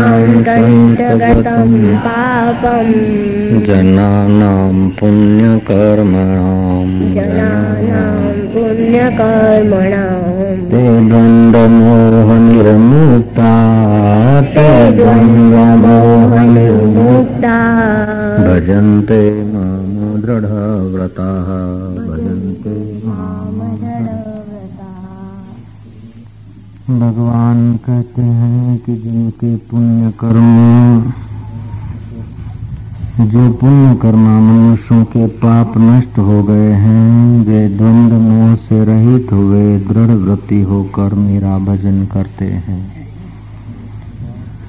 दण्डगतं पापम् जनानां पुण्यकर्मणाम् जनानां पुण्यकर्मणाम् ते द्वन्द्वमोहनिर्मुक्ता ते द्वन्द्वमोहनिर्मुक्ता। मुक्ता भजन्ते माँ दृढव्रताः। भजन्ते भगवान कहते हैं कि जिनके पुण्य कर्म जो पुण्य कर्मा मनुष्यों के पाप नष्ट हो गए हैं, वे द्वंद मोह से रहित हुए दृढ़ व्रति होकर मेरा भजन करते हैं।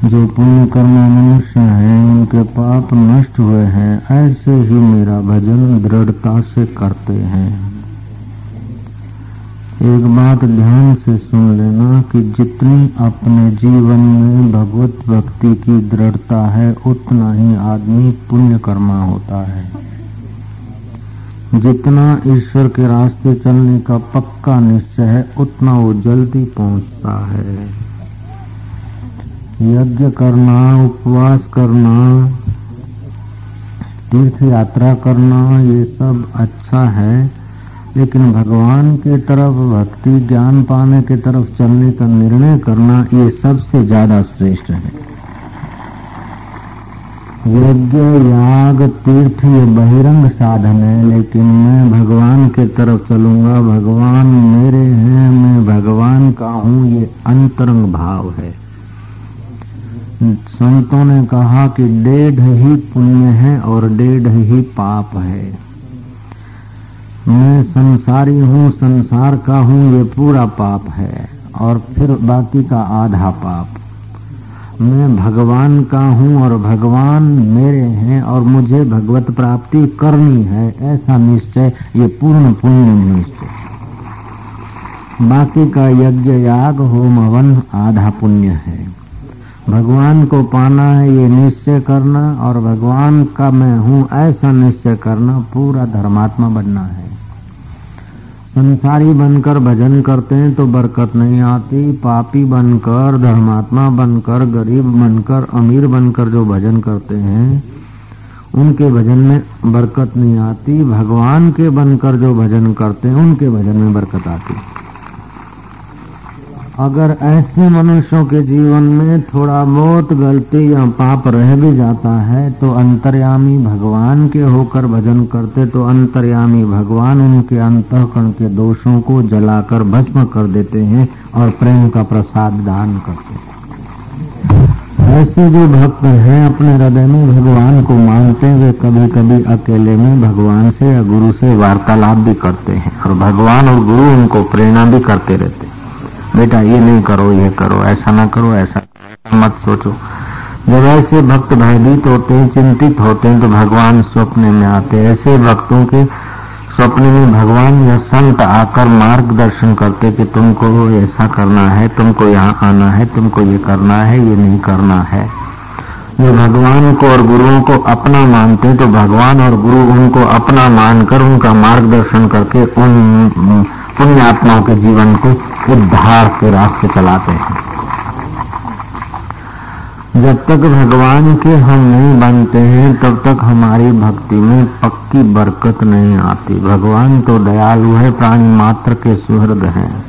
जो पुण्य कर्मा मनुष्य हैं, उनके पाप नष्ट हुए हैं, ऐसे ही मेरा भजन दृढ़ता से करते हैं। एक बात ध्यान से सुन लेना कि जितनी अपने जीवन में भगवत भक्ति की दृढ़ता है, उतना ही आदमी पुण्य कर्मा होता है। जितना ईश्वर के रास्ते चलने का पक्का निश्चय है, उतना वो जल्दी पहुँचता है। यज्ञ करना, उपवास करना तीर्थ यात्रा करना, ये सब अच्छा है लेकिन भगवान के तरफ़, भक्ति ज्ञान पाने के तरफ़ चलने का निर्णय करना ये सबसे ज़्यादा श्रेष्ठ है। यज्ञ, याग, तीर्थ ये बहिरंग साधन है, लेकिन मैं भगवान के तरफ़ चलूँगा। भगवान मेरे हैं, मैं भगवान का हूँ, ये अंतरंग भाव है। संतों ने कहा कि डेढ़ ही पुण्य है और डेढ़ ही पाप है। मैं संसारी हूँ, संसार का हूँ, ये पूरा पाप है और फिर बाकी का आधा पाप। मैं भगवान का हूँ और भगवान मेरे हैं और मुझे भगवत प्राप्ति करनी है, ऐसा निश्चय, ये पूर्ण पुण्य निश्चय बाकी का यज्ञ याग, होम हवन, आधा पुण्य है। भगवान को पाना है, ये निश्चय करना और भगवान का मैं हूँ, ऐसा निश्चय करना, पूरा धर्मात्मा बनना है। संसारी बनकर भजन करते हैं तो बरकत नहीं आती। पापी बनकर, धर्मात्मा बनकर, गरीब बनकर, अमीर बनकर जो भजन करते हैं, उनके भजन में बरकत नहीं आती। भगवान के बनकर जो भजन करते हैं, उनके भजन में बरकत आती। अगर ऐसे मनुष्यों के जीवन में थोड़ा बहुत गलती या पाप रह भी जाता है तो अंतर्यामी भगवान के होकर भजन करते तो अंतर्यामी भगवान उनके अंतकरण के दोषों को जलाकर भस्म कर देते हैं और प्रेम का प्रसाद दान करते हैं। ऐसे जो भक्त हैं, अपने हृदय में भगवान को मानते वे कभी कभी अकेले में भगवान से या गुरु से वार्तालाप भी करते हैं और भगवान और गुरु उनको प्रेरणा भी करते रहते हैं। बेटा, ये नहीं करो, ये करो, ऐसा ना करो, ऐसा मत सोचो। जब ऐसे भक्त भयभीत होते हैं, चिंतित होते हैं तो भगवान स्वप्न में आते हैं। ऐसे भक्तों के स्वप्न में भगवान या संत आकर मार्गदर्शन करते कि तुमको ऐसा करना है, तुमको यहाँ आना है, तुमको ये करना है, ये नहीं करना है। जो भगवान को और गुरुओं को अपना मानते तो भगवान और गुरु उनको अपना मानकर उनका मार्गदर्शन करके उन पुण्यात्माओं के जीवन को उद्धार के रास्ते चलाते हैं। जब तक भगवान के हम नहीं बनते हैं, तब तक हमारी भक्ति में पक्की बरकत नहीं आती। भगवान तो दयालु है, प्राणी मात्र के सुहृद हैं।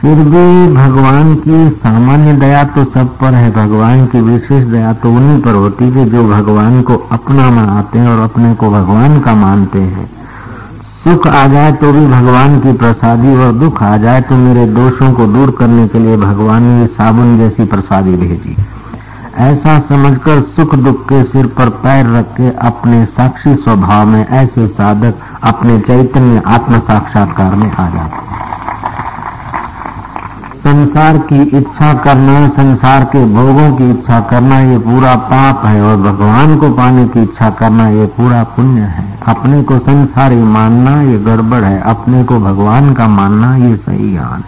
फिर भी भगवान की सामान्य दया तो सब पर है, भगवान की विशेष दया तो उन्हीं पर होती है जो भगवान को अपना मानते हैं और अपने को भगवान का मानते हैं। सुख आ जाए तो भी भगवान की प्रसादी और दुख आ जाए तो मेरे दोषों को दूर करने के लिए भगवान ने साबुन जैसी प्रसादी भेजी। ऐसा समझकर सुख दुख के सिर पर पैर रख के अपने साक्षी स्वभाव में ऐसे साधक अपने चैतन्य आत्म साक्षात्कार में आ जाते संसार की इच्छा करना, संसार के भोगों की इच्छा करना, ये पूरा पाप है और भगवान को पाने की इच्छा करना ये पूरा पुण्य है। अपने को संसारी मानना ये गड़बड़ है, अपने को भगवान का मानना ये सही ज्ञान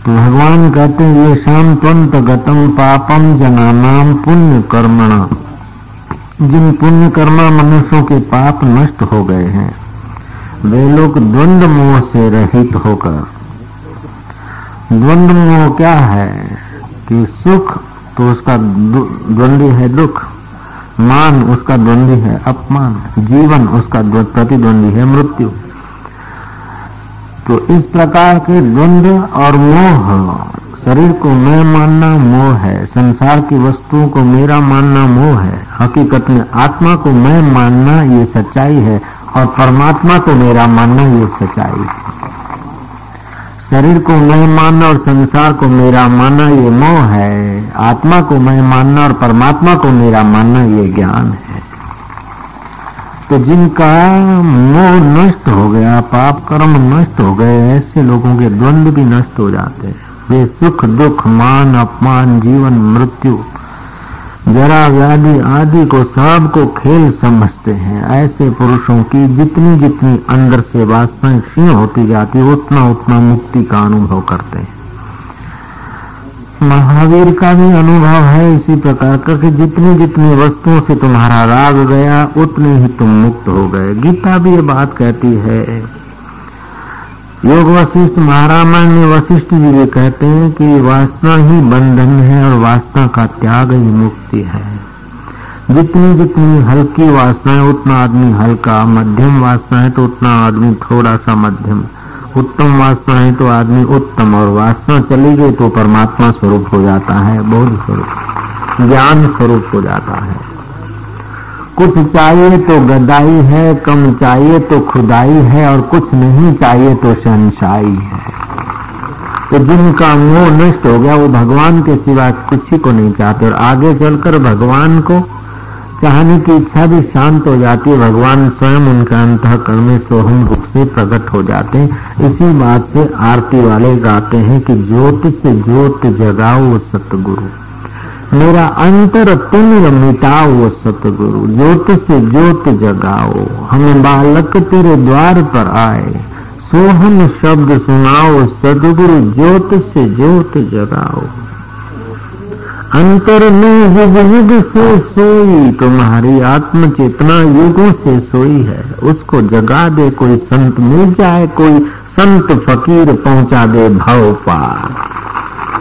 तो भगवान कहते हैं, ये शाम त्वंत गतम पापम जनानाम पुण्य कर्मणा। जिन पुण्य कर्मा मनुष्यों के पाप नष्ट हो गए हैं, वे लोग द्वंद मोह से रहित होकर द्वंद मोह क्या है कि सुख तो उसका द्वंद्व है दुख। मान उसका द्वंद्वी है, अपमान जीवन उसका प्रतिद्वंदी है, मृत्यु। तो इस प्रकार के द्वंद्व और मोह, शरीर को मैं मानना मोह है, संसार की वस्तुओं को मेरा मानना मोह है, हकीकत में आत्मा को मैं मानना ये सच्चाई है और परमात्मा को मेरा मानना ये सच्चाई है। शरीर को मैं मानना और संसार को मेरा मानना ये मोह है। आत्मा को मैं मानना और परमात्मा को मेरा मानना ये ज्ञान है। तो जिनका मोह नष्ट हो गया, पाप कर्म नष्ट हो गए, ऐसे लोगों के द्वंद्व भी नष्ट हो जाते हैं। वे सुख, दुख, मान, अपमान, जीवन, मृत्यु जरा व्याधि आदि को सबको खेल समझते हैं। ऐसे पुरुषों की जितनी जितनी अंदर से वासनाएँ क्षीण होती जाती उतना उतना मुक्ति का अनुभव करते हैं। महावीर का भी अनुभव है इसी प्रकार का कि जितनी जितनी वस्तुओं से तुम्हारा राग गया, उतने ही तुम मुक्त हो गए। गीता भी ये बात कहती है योग वशिष्ठ महारामायण में वशिष्ठ जी भी कहते हैं कि वासना ही बंधन है और वासना का त्याग ही मुक्ति है। जितनी जितनी हल्की वासना है उतना आदमी हल्का। मध्यम वासना है तो उतना आदमी थोड़ा सा मध्यम। उत्तम वासना है तो आदमी उत्तम और वासना चली गई तो परमात्मा स्वरूप हो जाता है, बोध स्वरूप, ज्ञान स्वरूप हो जाता है। कुछ चाहिए तो गदाई है, कम चाहिए तो खुदाई है, और कुछ नहीं चाहिए तो शहनशाही है। तो जिनका मोह नष्ट हो गया, वो भगवान के सिवा कुछ ही को नहीं चाहते। और आगे चलकर भगवान को चाहने की इच्छा भी शांत हो जाती है। भगवान स्वयं उनके अंत अंतकरण में सोहम रूप से प्रकट हो जाते हैं। इसी बात से आरती वाले गाते हैं कि ज्योत से ज्योत जगाओ सतगुरु। मेरा अंतर तिमिर मिटाओ सतगुरु, ज्योत से ज्योत जगाओ। हमें बालक तेरे द्वार पर आए। सोहन शब्द सुनाओ, सदगुरु ज्योत से ज्योत जगाओ। अंतर में युग युग से सोई, तुम्हारी आत्म चेतना युगों से सोई है। उसको जगा दे कोई संत, मिल जाए कोई संत फकीर, पहुँचा दे भाव पार।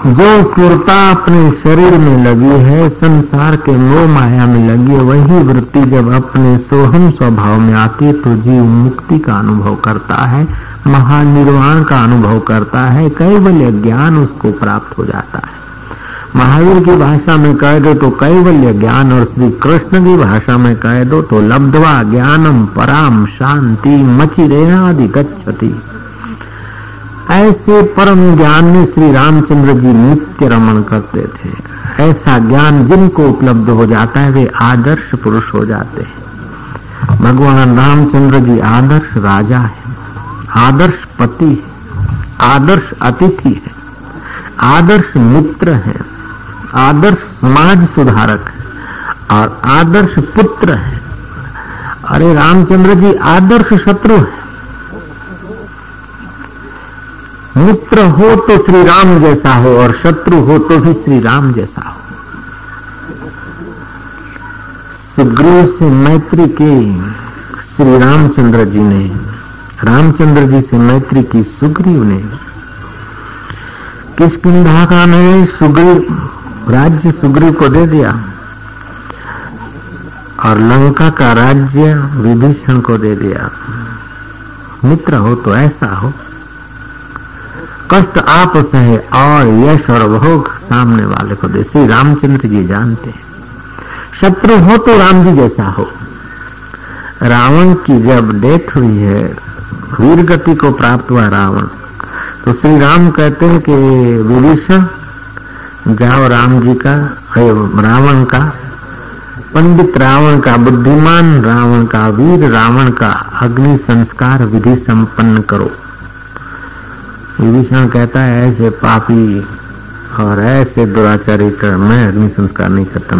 जो सुरता अपने शरीर में लगी है, संसार के मोह माया में लगी है, वही वृत्ति जब अपने सोहम स्वभाव में आती तो जीव मुक्ति का अनुभव करता है, महानिर्वाण का अनुभव करता है, कैवल्य ज्ञान उसको प्राप्त हो जाता है। महावीर की भाषा में कह दो तो कैवल्य ज्ञान और श्री कृष्ण की भाषा में कह दो तो लब्धवा ज्ञानम पराम शांति मची रेणादि गच्छति ऐसे परम ज्ञान में श्री रामचंद्र जी नित्य रमण करते थे। ऐसा ज्ञान जिनको उपलब्ध हो जाता है, वे आदर्श पुरुष हो जाते हैं। भगवान रामचंद्र जी आदर्श राजा है, आदर्श पति है, आदर्श अतिथि है, आदर्श मित्र है, आदर्श समाज सुधारक है, और आदर्श पुत्र है। अरे रामचंद्र जी आदर्श शत्रु है। मित्र हो तो श्री राम जैसा हो और शत्रु हो तो भी श्री राम जैसा हो। सुग्रीव से मैत्री की श्री रामचंद्र जी ने, रामचंद्र जी से मैत्री की सुग्रीव ने, किस का ने सुग्रीव, राज्य सुग्रीव को दे दिया और लंका का राज्य विभीषण को दे दिया। मित्र हो तो ऐसा हो। कष्ट आप सहे और यश और भोग सामने वाले को दे। श्री रामचंद्र जी जानते हैं। शत्रु हो तो राम जी जैसा हो। रावण की जब डेथ हुई है, वीर गति को प्राप्त हुआ रावण। तो श्री राम कहते हैं कि, विभीषण, जाओ राम जी का रावण का। पंडित रावण का, बुद्धिमान रावण का, वीर रावण का अग्नि संस्कार विधि संपन्न करो। विभीषण कहता है, ऐसे पापी और ऐसे दुराचारी कर मैं अग्नि संस्कार नहीं करता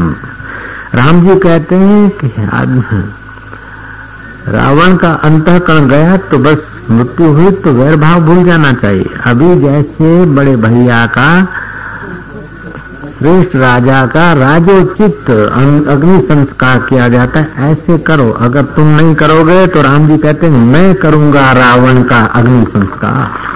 राम जी कहते हैं कि रावण का अंतकरण गया तो बस मृत्यु हुई तो वैर भाव भूल जाना चाहिए। अभी जैसे बड़े भैया का, श्रेष्ठ राजा का राजोचित अग्नि संस्कार किया जाता है, ऐसे करो। अगर तुम नहीं करोगे तो राम जी कहते हैं, मैं करूँगा रावण का अग्नि संस्कार।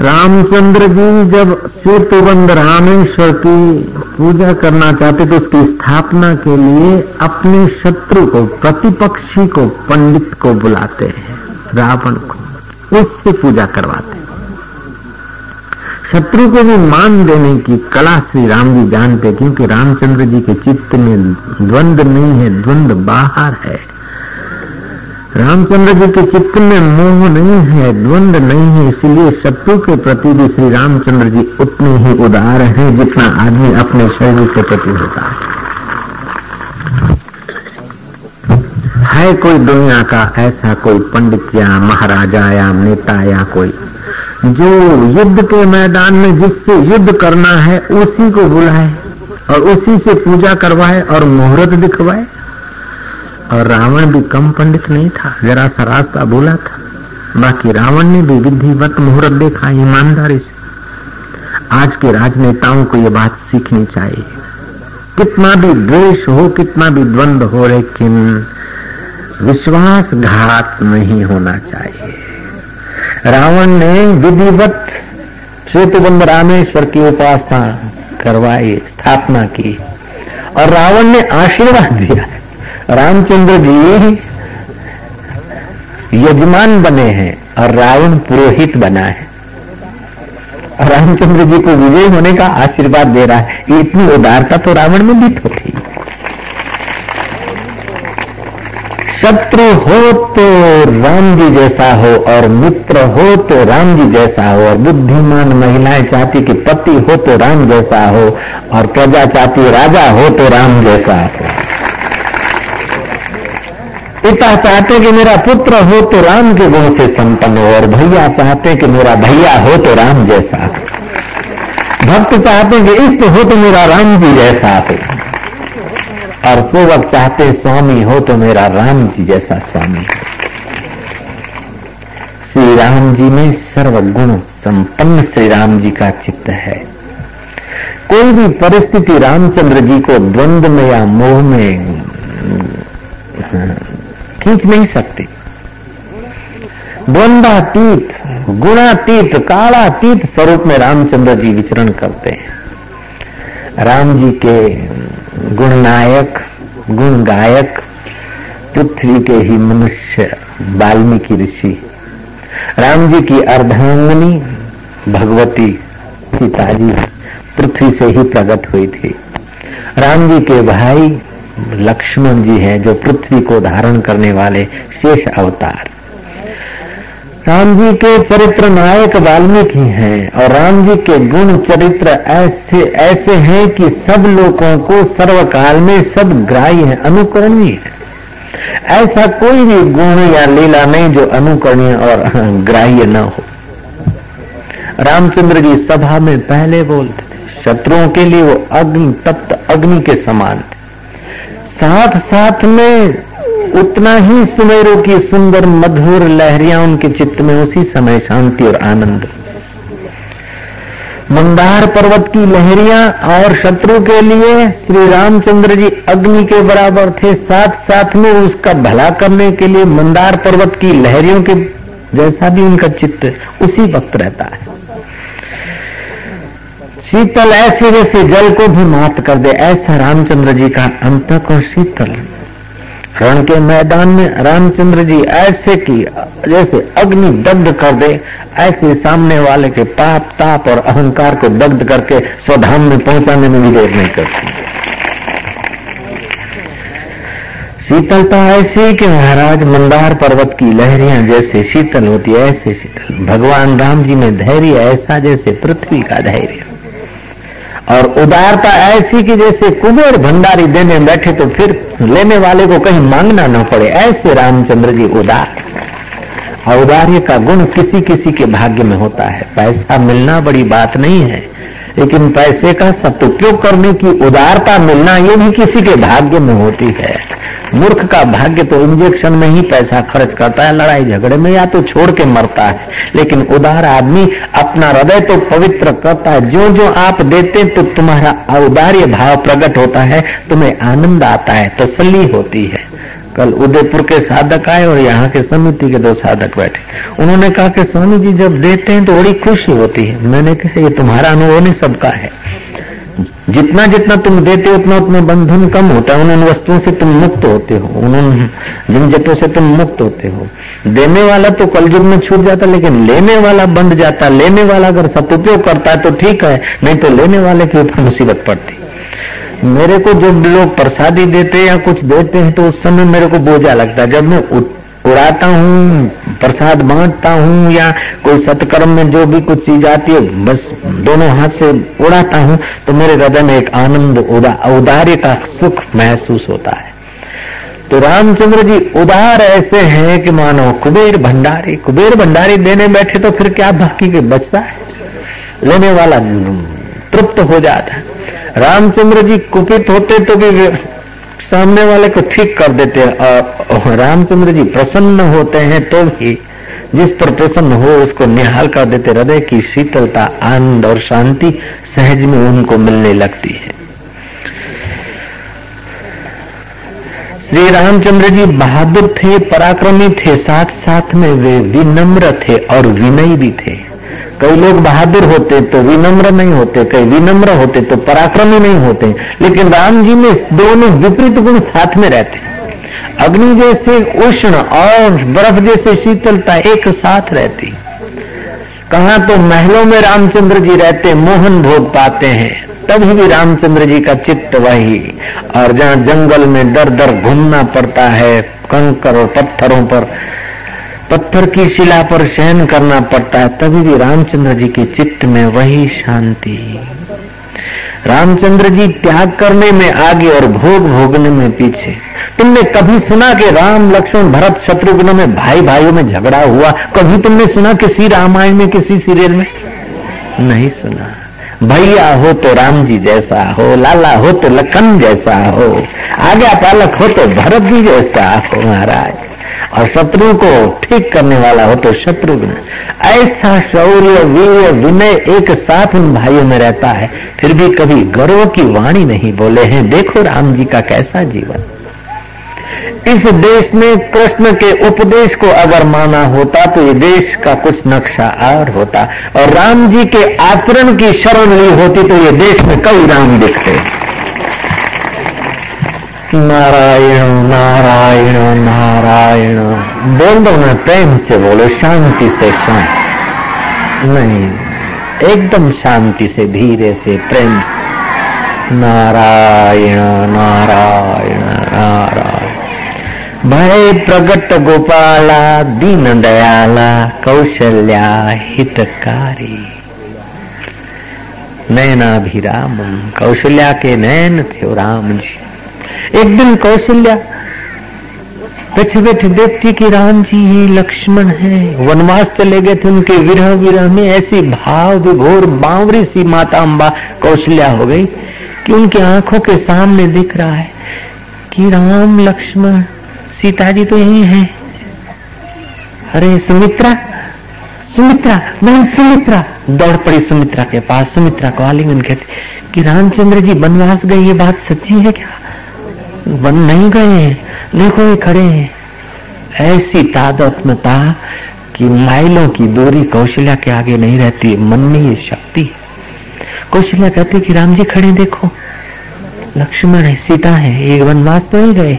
रामचंद्र जी जब सेतुबंद रामेश्वर की पूजा करना चाहते तो उसकी स्थापना के लिए अपने शत्रु को, प्रतिपक्षी को, पंडित को बुलाते हैं, रावण को। उससे पूजा करवाते शत्रु को भी मान देने की कला श्री राम जी जानते क्योंकि रामचंद्र जी के चित्त में द्वंद नहीं है, द्वंद बाहर है। रामचंद्र जी के चित्त में मोह नहीं है, द्वंद नहीं है, इसलिए शत्रु के प्रति भी श्री रामचंद्र जी उतने ही उदार हैं जितना आदमी अपने शरीर के प्रति होता है। है कोई दुनिया का ऐसा कोई पंडित या महाराजा या नेता या कोई, जो युद्ध के मैदान में जिससे युद्ध करना है, उसी को बुलाए और उसी से पूजा करवाए और मुहूर्त दिखवाए। और रावण भी कम पंडित नहीं था, जरा सा रास्ता बोला था। बाकी रावण ने भी विधिवत मुहूर्त देखा, ईमानदारी से आज के राजनेताओं को ये बात सीखनी चाहिए। कितना भी द्वेष हो, कितना भी द्वंद हो, लेकिन विश्वासघात नहीं होना चाहिए। रावण ने विधिवत श्वेतबंद रामेश्वर की उपासना करवाई, स्थापना की, और रावण ने आशीर्वाद दिया रामचंद्र जी यजमान बने हैं और रावण पुरोहित बना है। रामचंद्र जी को विजय होने का आशीर्वाद दे रहा है। इतनी उदारता तो रावण में भी तो थी। शत्रु हो तो राम जी जैसा हो और मित्र हो तो राम जी जैसा हो और बुद्धिमान महिलाएँ चाहती कि पति हो तो राम जैसा हो और प्रजा चाहती राजा हो तो राम जैसा हो। पिता चाहते कि मेरा पुत्र हो तो राम के गुण से संपन्न हो, और भैया चाहते कि मेरा भैया हो तो राम जैसा भक्त चाहते कि इष्ट हो तो मेरा राम जी जैसा हो। और सेवक चाहते स्वामी हो तो मेरा राम जी जैसा स्वामी हो। श्री राम जी में सर्वगुण संपन्न श्री राम जी का चित्त है। कोई भी परिस्थिति रामचंद्र जी को द्वंद्व में या मोह में खींच नहीं सकती। द्वंदातीत गुणातीत, कालातीत स्वरूप में रामचंद्र जी विचरण करते हैं। राम जी के गुणनायक गुण गायक पृथ्वी के ही मनुष्य, वाल्मीकि ऋषि, राम जी की अर्धांगनी, भगवती सीता जी पृथ्वी से ही प्रकट हुई थी। राम जी के भाई लक्ष्मण जी हैं जो पृथ्वी को धारण करने वाले शेष अवतार। राम जी के चरित्र नायक वाल्मीकि हैं और राम जी के गुण चरित्र ऐसे ऐसे हैं कि सब लोगों को सर्वकाल में सब ग्राह्य है, अनुकरणीय है। ऐसा कोई भी गुण या लीला नहीं जो अनुकरणीय और ग्राह्य न हो। रामचंद्र जी सभा में पहले बोलते थे, शत्रुओं के लिए वो अग्नि, तप्त अग्नि के समान थे। साथ साथ में उतना ही सुमेरों की सुंदर मधुर लहरियाँ उनके चित्त में उसी समय शांति और आनंद। मंदार पर्वत की लहरियाँ और शत्रु के लिए श्री रामचंद्र जी अग्नि के बराबर थे। साथ साथ में उसका भला करने के लिए मंदार पर्वत की लहरियों के जैसा भी उनका चित्त उसी वक्त रहता है। शीतल ऐसे जैसे जल को भी मात कर दे, ऐसा रामचंद्र जी का अंत को शीतल। रण के मैदान में रामचंद्र जी ऐसे की, जैसे अग्नि दग्ध कर दे, ऐसे सामने वाले के पाप, ताप और अहंकार को दग्ध करके स्वधाम में पहुँचाने में भी देर नहीं करती। शीतलता ऐसी कि महाराज मंदार पर्वत की लहरियाँ जैसे शीतल होती है, ऐसे शीतल। भगवान राम जी में धैर्य ऐसा जैसे पृथ्वी का धैर्य। और उदारता ऐसी कि जैसे कुबेर भंडारी देने बैठे तो फिर लेने वाले को कहीं मांगना न पड़े, ऐसे रामचंद्र जी उदार और उदार्य का गुण किसी किसी के भाग्य में होता है। पैसा मिलना बड़ी बात नहीं है। लेकिन पैसे का सदुपयोग करने की उदारता मिलना ये भी किसी के भाग्य में होती है। मूर्ख का भाग्य तो इंजेक्शन में ही पैसा खर्च करता है, लड़ाई झगड़े में या तो छोड़ के मरता है। लेकिन उदार आदमी अपना हृदय तो पवित्र करता है। जो जो आप देते तो तुम्हारा औदार्य भाव प्रकट होता है, तुम्हें आनंद आता है, तसल्ली होती है। कल उदयपुर के साधक आए और यहाँ के समिति के दो साधक बैठे। उन्होंने कहा कि स्वामी जी जब देते हैं तो बड़ी खुशी होती है। मैंने कहा, ये तुम्हारा अनुभव नहीं, सबका है। जितना जितना तुम देते हो, उतना उतना बंधन कम होता है। उन वस्तुओं से तुम मुक्त होते हो। उन झंझटों से तुम मुक्त होते हो। देने वाला तो कलयुग में छूट जाता, लेकिन लेने वाला बंध जाता। लेने वाला अगर सदुपयोग करता है तो ठीक है, नहीं तो लेने वाले के ऊपर मुसीबत पड़ती। मेरे को जब लोग प्रसादी देते या कुछ देते हैं तो उस समय मेरे को बोझा लगता है। जब मैं उड़ाता हूँ प्रसाद बांटता हूँ या कोई सत्कर्म में जो भी कुछ चीज़ आती है बस दोनों हाथ से उड़ाता हूँ तो मेरे हृदय में एक आनंद उदा, औदार्य का सुख महसूस होता है। तो रामचंद्र जी उदार ऐसे हैं कि मानो कुबेर भंडारी कुबेर भंडारी देने बैठे तो फिर क्या बाकी के बचता है? लेने वाला तृप्त हो जाता है। रामचंद्र जी कुपित होते तो भी सामने वाले को ठीक कर देते रामचंद्र जी प्रसन्न होते हैं तो भी जिस पर प्रसन्न हो उसको निहाल कर देते हृदय की शीतलता, आनंद और शांति सहज में उनको मिलने लगती है। श्री रामचंद्र जी बहादुर थे, पराक्रमी थे साथ साथ में वे विनम्र थे और विनयी भी थे। कई लोग बहादुर होते तो विनम्र नहीं होते, कई विनम्र होते तो पराक्रमी नहीं होते। लेकिन राम जी में दोनों विपरीत गुण साथ में रहते अग्नि जैसे उष्ण और बर्फ़ जैसे शीतलता एक साथ रहती। कहा तो महलों में रामचंद्र जी रहते, मोहन भोग पाते हैं। तभी भी रामचंद्र जी का चित्त वही। और जहाँ जंगल में दर दर घूमना पड़ता है, कंकर और पत्थरों पर पत्थर की शिला पर शयन करना पड़ता है, तभी भी रामचंद्र जी के चित्त में वही शांति। रामचंद्र जी त्याग करने में आगे और भोग भोगने में पीछे। तुमने कभी सुना कि राम लक्ष्मण भरत शत्रुघ्न में भाई भाइयों में झगड़ा हुआ? कभी तुमने सुना किसी रामायण में, किसी सीरियल में? नहीं सुना। भैया हो तो राम जी जैसा हो, लाला हो तो लखन जैसा हो आज्ञा पालक हो तो भरत जी जैसा हो, महाराज। और शत्रु को ठीक करने वाला हो तो शत्रुघ्न ऐसा शौर्य वीर विनय एक साथ उन भाइयों में रहता है। फिर भी कभी गर्व की वाणी नहीं बोले हैं। देखो राम जी का कैसा जीवन। इस देश में कृष्ण के उपदेश को अगर माना होता तो ये देश का कुछ नक्शा और होता। और राम जी के आचरण की शरण ली होती तो ये देश में कई राम दिखते। नारायण नारायण नारायण। बोल दो ना, प्रेम से बोलो, शांति से शांत। नहीं, एकदम शांति से, धीरे से, प्रेम से। नारायण नारायण नारायण। भय प्रगट गोपाला, दीन दयाला, कौशल्या हितकारी। नैनाभिराम कौशल्या के नैन थे राम जी। एक दिन कौशल्या बैठे बैठे देखती कि राम जी ही लक्ष्मण है। वनवास चले गए थे उनके विरह विरह में। ऐसी भाव विभोर, बावरी सी माता अम्बा कौशल्या हो गई कि उनकी आँखों के सामने दिख रहा है कि राम, लक्ष्मण सीता जी तो यही है। अरे, सुमित्रा सुमित्रा मैं सुमित्रा। दौड़ पड़ी सुमित्रा के पास। सुमित्रा को आलिंगन कहती कि रामचंद्र जी, वनवास गए, ये बात सच्ची है क्या? बन नहीं गए हैं देखो ये खड़े हैं ऐसी तादात्मता कि माइलों की दूरी कौशल्या के आगे नहीं रहती, मन में ये शक्ति कौशल्या कहती कि राम जी खड़े देखो। लक्ष्मण है, सीता है, एक वनवास तो नहीं गए।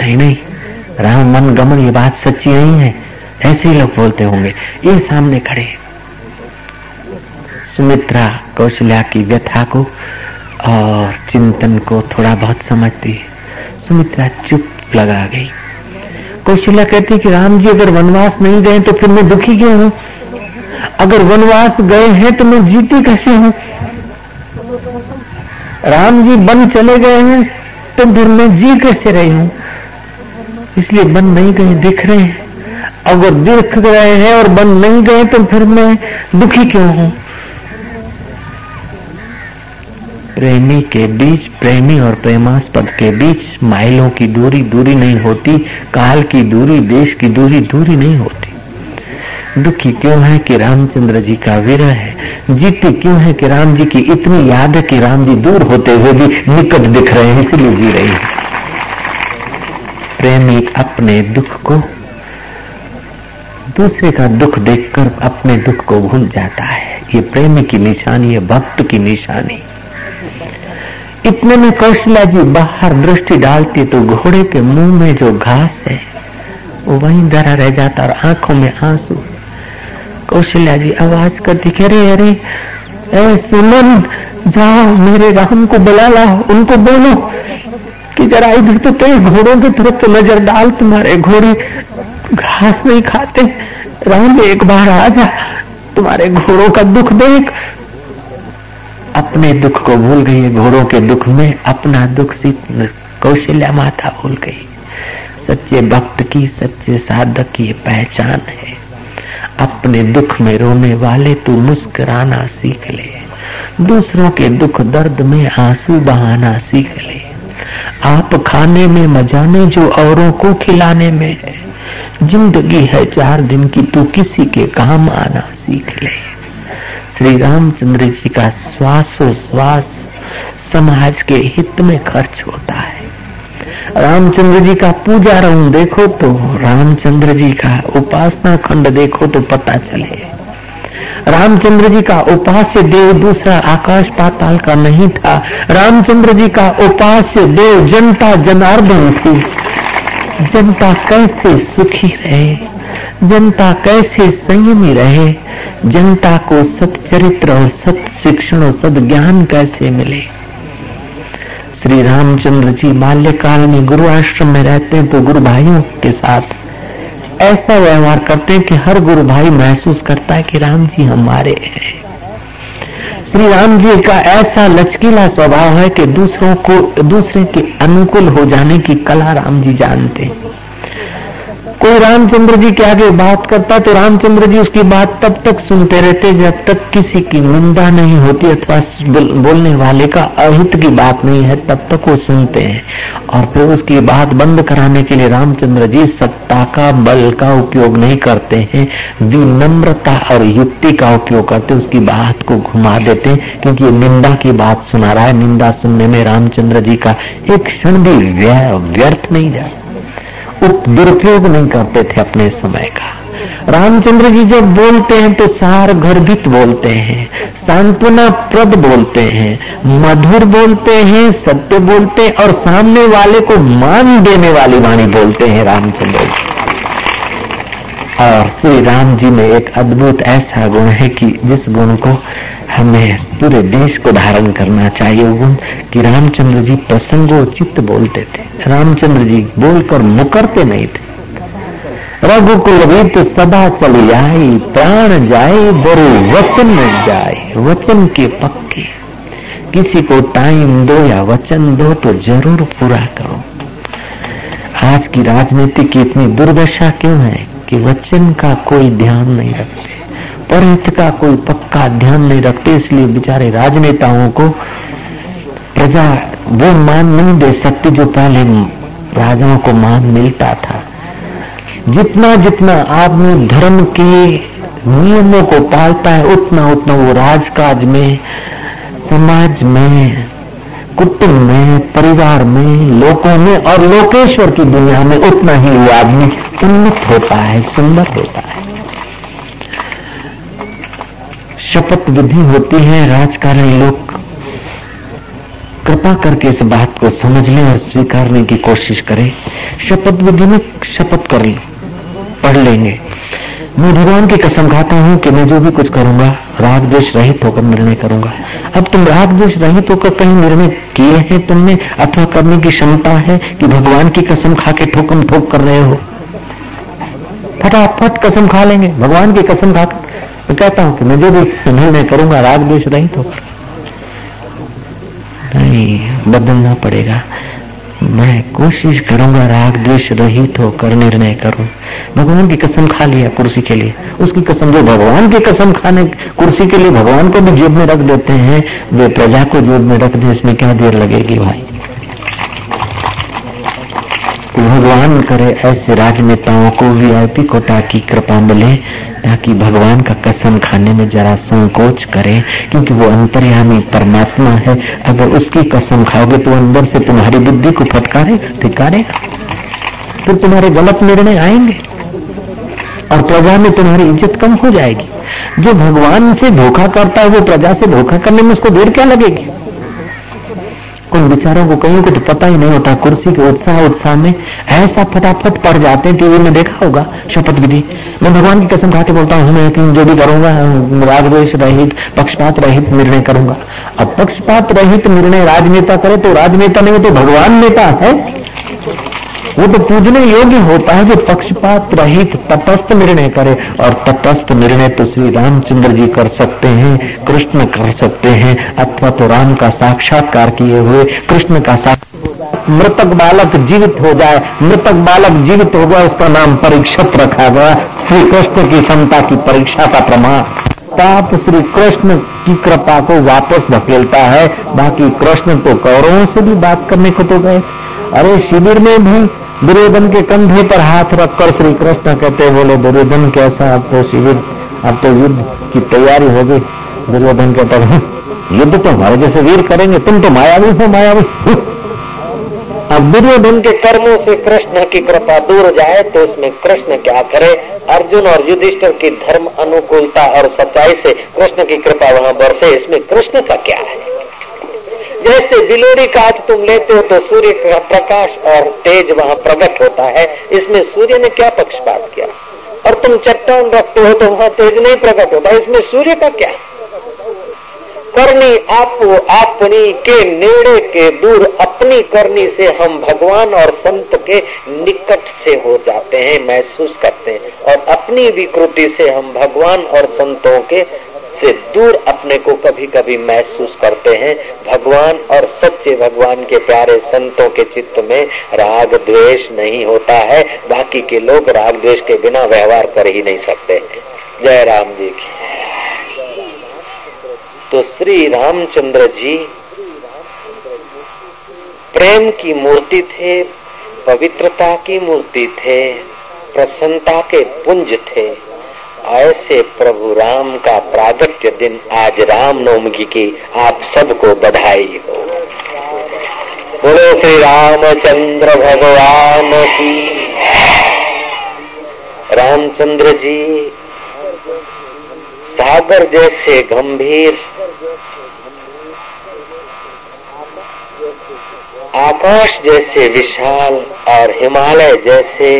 नहीं नहीं, राम मन गमन, ये बात सच्ची नहीं है। ऐसे ही लोग बोलते होंगे, ये सामने खड़े सुमित्रा कौशल्या की व्यथा को और चिंतन को थोड़ा बहुत समझती। है सुमित्रा चुप लगा गई। कौशल्या कहती कि राम जी, अगर वनवास नहीं गए तो फिर मैं दुखी क्यों हूँ? अगर वनवास गए हैं तो मैं जीती कैसे हूँ? राम जी बन चले गए हैं तो फिर मैं जी कैसे रही हूँ? इसलिए बन नहीं गए, दिख रहे हैं। अगर दिख रहे हैं और बन नहीं गए तो फिर मैं दुखी क्यों हूँ? प्रेमी के बीच, प्रेमी और प्रेमास्पद के बीच माइलों की दूरी दूरी नहीं होती, काल की दूरी, देश की दूरी दूरी नहीं होती। दुखी क्यों है कि रामचंद्र जी का विरह है? जीती क्यों है कि राम जी की इतनी याद है कि राम जी दूर होते हुए भी निकट दिख रहे हैं, इसलिए जी रही है। प्रेमी अपने दुख को, दूसरे का दुख देखकर अपने दुख को भूल जाता है। ये प्रेमी की निशानी है, भक्त की निशानी। इतने में कौशल्या जी बाहर दृष्टि डालती तो घोड़े के मुँह में जो घास है, वो वहीं धरा रह जाता और आँखों में आँसू। कौशल्या जी आवाज़ करती अरे अरे ए सुमन, जाओ, मेरे राम को बुला लाओ, उनको बोलो कि जरा इधर तो तेरे घोड़ों की तरफ़ तो नज़र डाल, तुम्हारे घोड़े घास नहीं खाते। राम एक बार आ जा, तुम्हारे घोड़ों का दुख देख अपने दुख को भूल गई घोड़ों के दुख में अपना दुख सी कौशल्या माता भूल गई। सच्चे भक्त की, सच्चे साधक की पहचान है। अपने दुख में रोने वाले तू मुस्कुराना सीख ले। दूसरों के दुख दर्द में आँसू बहाना सीख ले। आप खाने में मजाने जो औरों को खिलाने में है। ज़िंदगी है चार दिन की, तू किसी के काम आना सीख ले। श्री रामचंद्र जी का श्वासो श्वास समाज के हित में खर्च होता है। रामचंद्र जी का पूजा रंग देखो तो रामचंद्र जी का उपासना खंड देखो तो पता चले। रामचंद्र जी का उपास्य देव दूसरा आकाश पाताल का नहीं था। रामचंद्र जी का उपास्य देव जनता जनार्दन थी। जनता कैसे सुखी रहे? जनता कैसे संयमी रहे? जनता को सच्चरित्र और सत शिक्षण और सद ज्ञान कैसे मिले? श्री रामचंद्र जी बाल्यकाल में गुरु आश्रम में रहते हैं तो गुरु भाइयों के साथ ऐसा व्यवहार करते हैं कि हर गुरु भाई महसूस करता है कि राम जी हमारे हैं। श्री राम जी का ऐसा लचकीला स्वभाव है कि दूसरों को, दूसरे के अनुकूल हो जाने की कला राम जी जानते हैं। कोई रामचंद्र जी के आगे बात करता तो रामचंद्र जी उसकी बात तब तक सुनते रहते जब तक किसी की निंदा नहीं होती अथवा बोलने वाले का अहित की बात नहीं है, तब तक वो सुनते हैं। और फिर उसकी बात बंद कराने के लिए रामचंद्र जी सत्ता का, बल का उपयोग नहीं करते हैं, विनम्रता और युक्ति का उपयोग करते उसकी बात को घुमा देते हैं, क्योंकि निंदा की बात सुना रहा है। निंदा सुनने में रामचंद्र जी का एक क्षण भी व्यर्थ नहीं जाए दुरुपयोग नहीं करते थे अपने समय का। रामचंद्र जी जब बोलते हैं तो सार गर्भित बोलते हैं, सांत्वना प्रद बोलते हैं, मधुर बोलते हैं, सत्य बोलते हैं और सामने वाले को मान देने वाली वाणी बोलते हैं रामचंद्र जी। और श्री राम जी में एक अद्भुत ऐसा गुण है कि जिस गुण को हमें पूरे देश को धारण करना चाहिए गुण कि रामचंद्र जी प्रसंगोचित बोलते थे। रामचंद्र जी बोलकर मुकरते नहीं थे। रघुकुल रीत सदा चली आई, प्राण जाए, बरु वचन जाए, वचन के पक्के। किसी को टाइम दो या वचन दो तो ज़रूर पूरा करो। आज की राजनीति की इतनी दुर्दशा क्यों है? कि वचन का कोई ध्यान नहीं रखते। परहित का कोई पक्का ध्यान नहीं रखते, इसलिए बेचारे राजनेताओं को प्रजा वो मान नहीं दे सकती जो पहले राजाओं को मान मिलता था। जितना जितना आदमी धर्म के नियमों को पालता है, उतना उतना वो राजकाज में, समाज में कुटुंब में, परिवार में, लोगों में और लोकेश्वर की दुनिया में उतना ही वो आदमी उन्नत होता है, सुंदर होता है। शपथ विधि होती है, राजकारण लोग कृपा करके इस बात को समझ लें और स्वीकारने की कोशिश करें। शपथ विधि में शपथ कर लें, पढ़ लेंगे। मैं भगवान की कसम खाता हूँ कि मैं जो भी कुछ करूँगा, राग द्वेष रहित होकर निर्णय करूँगा। अब तुम राग द्वेष रहित होकर कहीं निर्णय किए हैं तुमने? अथवा करने की क्षमता है कि भगवान की कसम खा के ठोकम ठोक कर रहे हो? फटाफट कसम खा लेंगे, भगवान की कसम खा मैं कहता हूँ कि मैं जो भी निर्णय करूँगा, राग द्वेष रहित होकर। नहीं, बदलना पड़ेगा। मैं कोशिश करूँगा राग द्वेष रहित होकर निर्णय करूँ। भगवान की कसम खा लिया कुर्सी के लिए। उसकी कसम जो भगवान की कसम खाने, कुर्सी के लिए भगवान को भी जेब में रख देते हैं, वे प्रजा को जेब में रख दे, इसमें क्या देर लगेगी भाई? भगवान करे ऐसे राजनेताओं को वीआईपी कोटा की कृपा मिले ताकि भगवान का कसम खाने में जरा संकोच करें, क्योंकि वो अंतर्यामी परमात्मा है। अगर उसकी कसम खाओगे तो अंदर से तुम्हारी बुद्धि को फटकारे धिकारेगा फिर तुम्हारे गलत निर्णय आएँगे और प्रजा में तुम्हारी इज़्ज़त कम हो जाएगी। जो भगवान से धोखा करता है, वो प्रजा से धोखा करने में उसको देर क्या लगेगी? उन विचारों को कहीं कुछ पता ही नहीं होता, कुर्सी के उत्साह उत्साह में ऐसा फटाफट पड़ जाते हैं टीवी में, देखा होगा, शपथ विधि। मैं भगवान की कसम खाते बोलता हूँ, मैं जो भी करूँगा राग राजवेश रहित, पक्षपात रहित निर्णय करूँगा। अब पक्षपात रहित निर्णय राजनेता करे तो राजनेता नहीं तो भगवान नेता है। वो तो पूजने योग्य होता है जो पक्षपात रहित, तटस्थ निर्णय करे। और तटस्थ निर्णय तो श्री रामचंद्र जी कर सकते हैं, कृष्ण कर सकते हैं। अथवा तो राम का साक्षात्कार किए हुए, कृष्ण का साक्षात मृतक बालक जीवित हो जाए, मृतक बालक जीवित हो गया, उसका नाम परीक्षित रखा गया। श्री कृष्ण की क्षमता की परीक्षा का प्रमाण। पाप श्री कृष्ण की कृपा को वापस धकेलता है। बाकी कृष्ण तो कौरवों से भी बात करने को तो गए। अरे शिविर में भी दुर्योधन के कंधे पर हाथ रखकर श्री कृष्ण कहते बोले दुर्योधन, कैसा अब तो शिविर? अब तो युद्ध की तैयारी हो गई दुर्योधन कहता है युद्ध तो हमारे जैसे वीर करेंगे, तुम तो मायावी हो, मायावी। अब दुर्योधन के कर्मों से कृष्ण की कृपा दूर जाए तो उसमें कृष्ण क्या करे? अर्जुन और युधिष्ठिर की धर्म अनुकूलता और सच्चाई से कृष्ण की कृपा वहाँ बरसे, इसमें कृष्ण का क्या है? जैसे बिलोरी कांच तुम लेते हो तो सूर्य का प्रकाश और तेज वहाँ प्रकट होता है। इसमें सूर्य ने क्या पक्षपात किया? और तुम चट्टान रखते हो तो वहाँ तेज नहीं प्रकट होता। इसमें सूर्य का क्या? करनी आपो अपनी के नेड़े के दूर अपनी करनी से हम भगवान और संत के निकट से हो जाते हैं, महसूस करते हैं। और अपनी विकृति से हम भगवान और संतों के से दूर अपने को कभी कभी महसूस करते हैं। भगवान और सच्चे भगवान के प्यारे संतों के चित्त में राग द्वेष नहीं होता है। बाकी के लोग राग द्वेष के बिना व्यवहार कर ही नहीं सकते। जय राम जी की। तो श्री रामचंद्र जी प्रेम की मूर्ति थे, पवित्रता की मूर्ति थे, प्रसन्नता के पुंज थे। ऐसे प्रभु राम का प्रागट्य दिन आज राम नवमी की आप सबको बधाई हो। बोलो श्री रामचंद्र भगवान की। रामचंद्र जी, सागर जैसे गंभीर, आकाश जैसे विशाल और हिमालय जैसे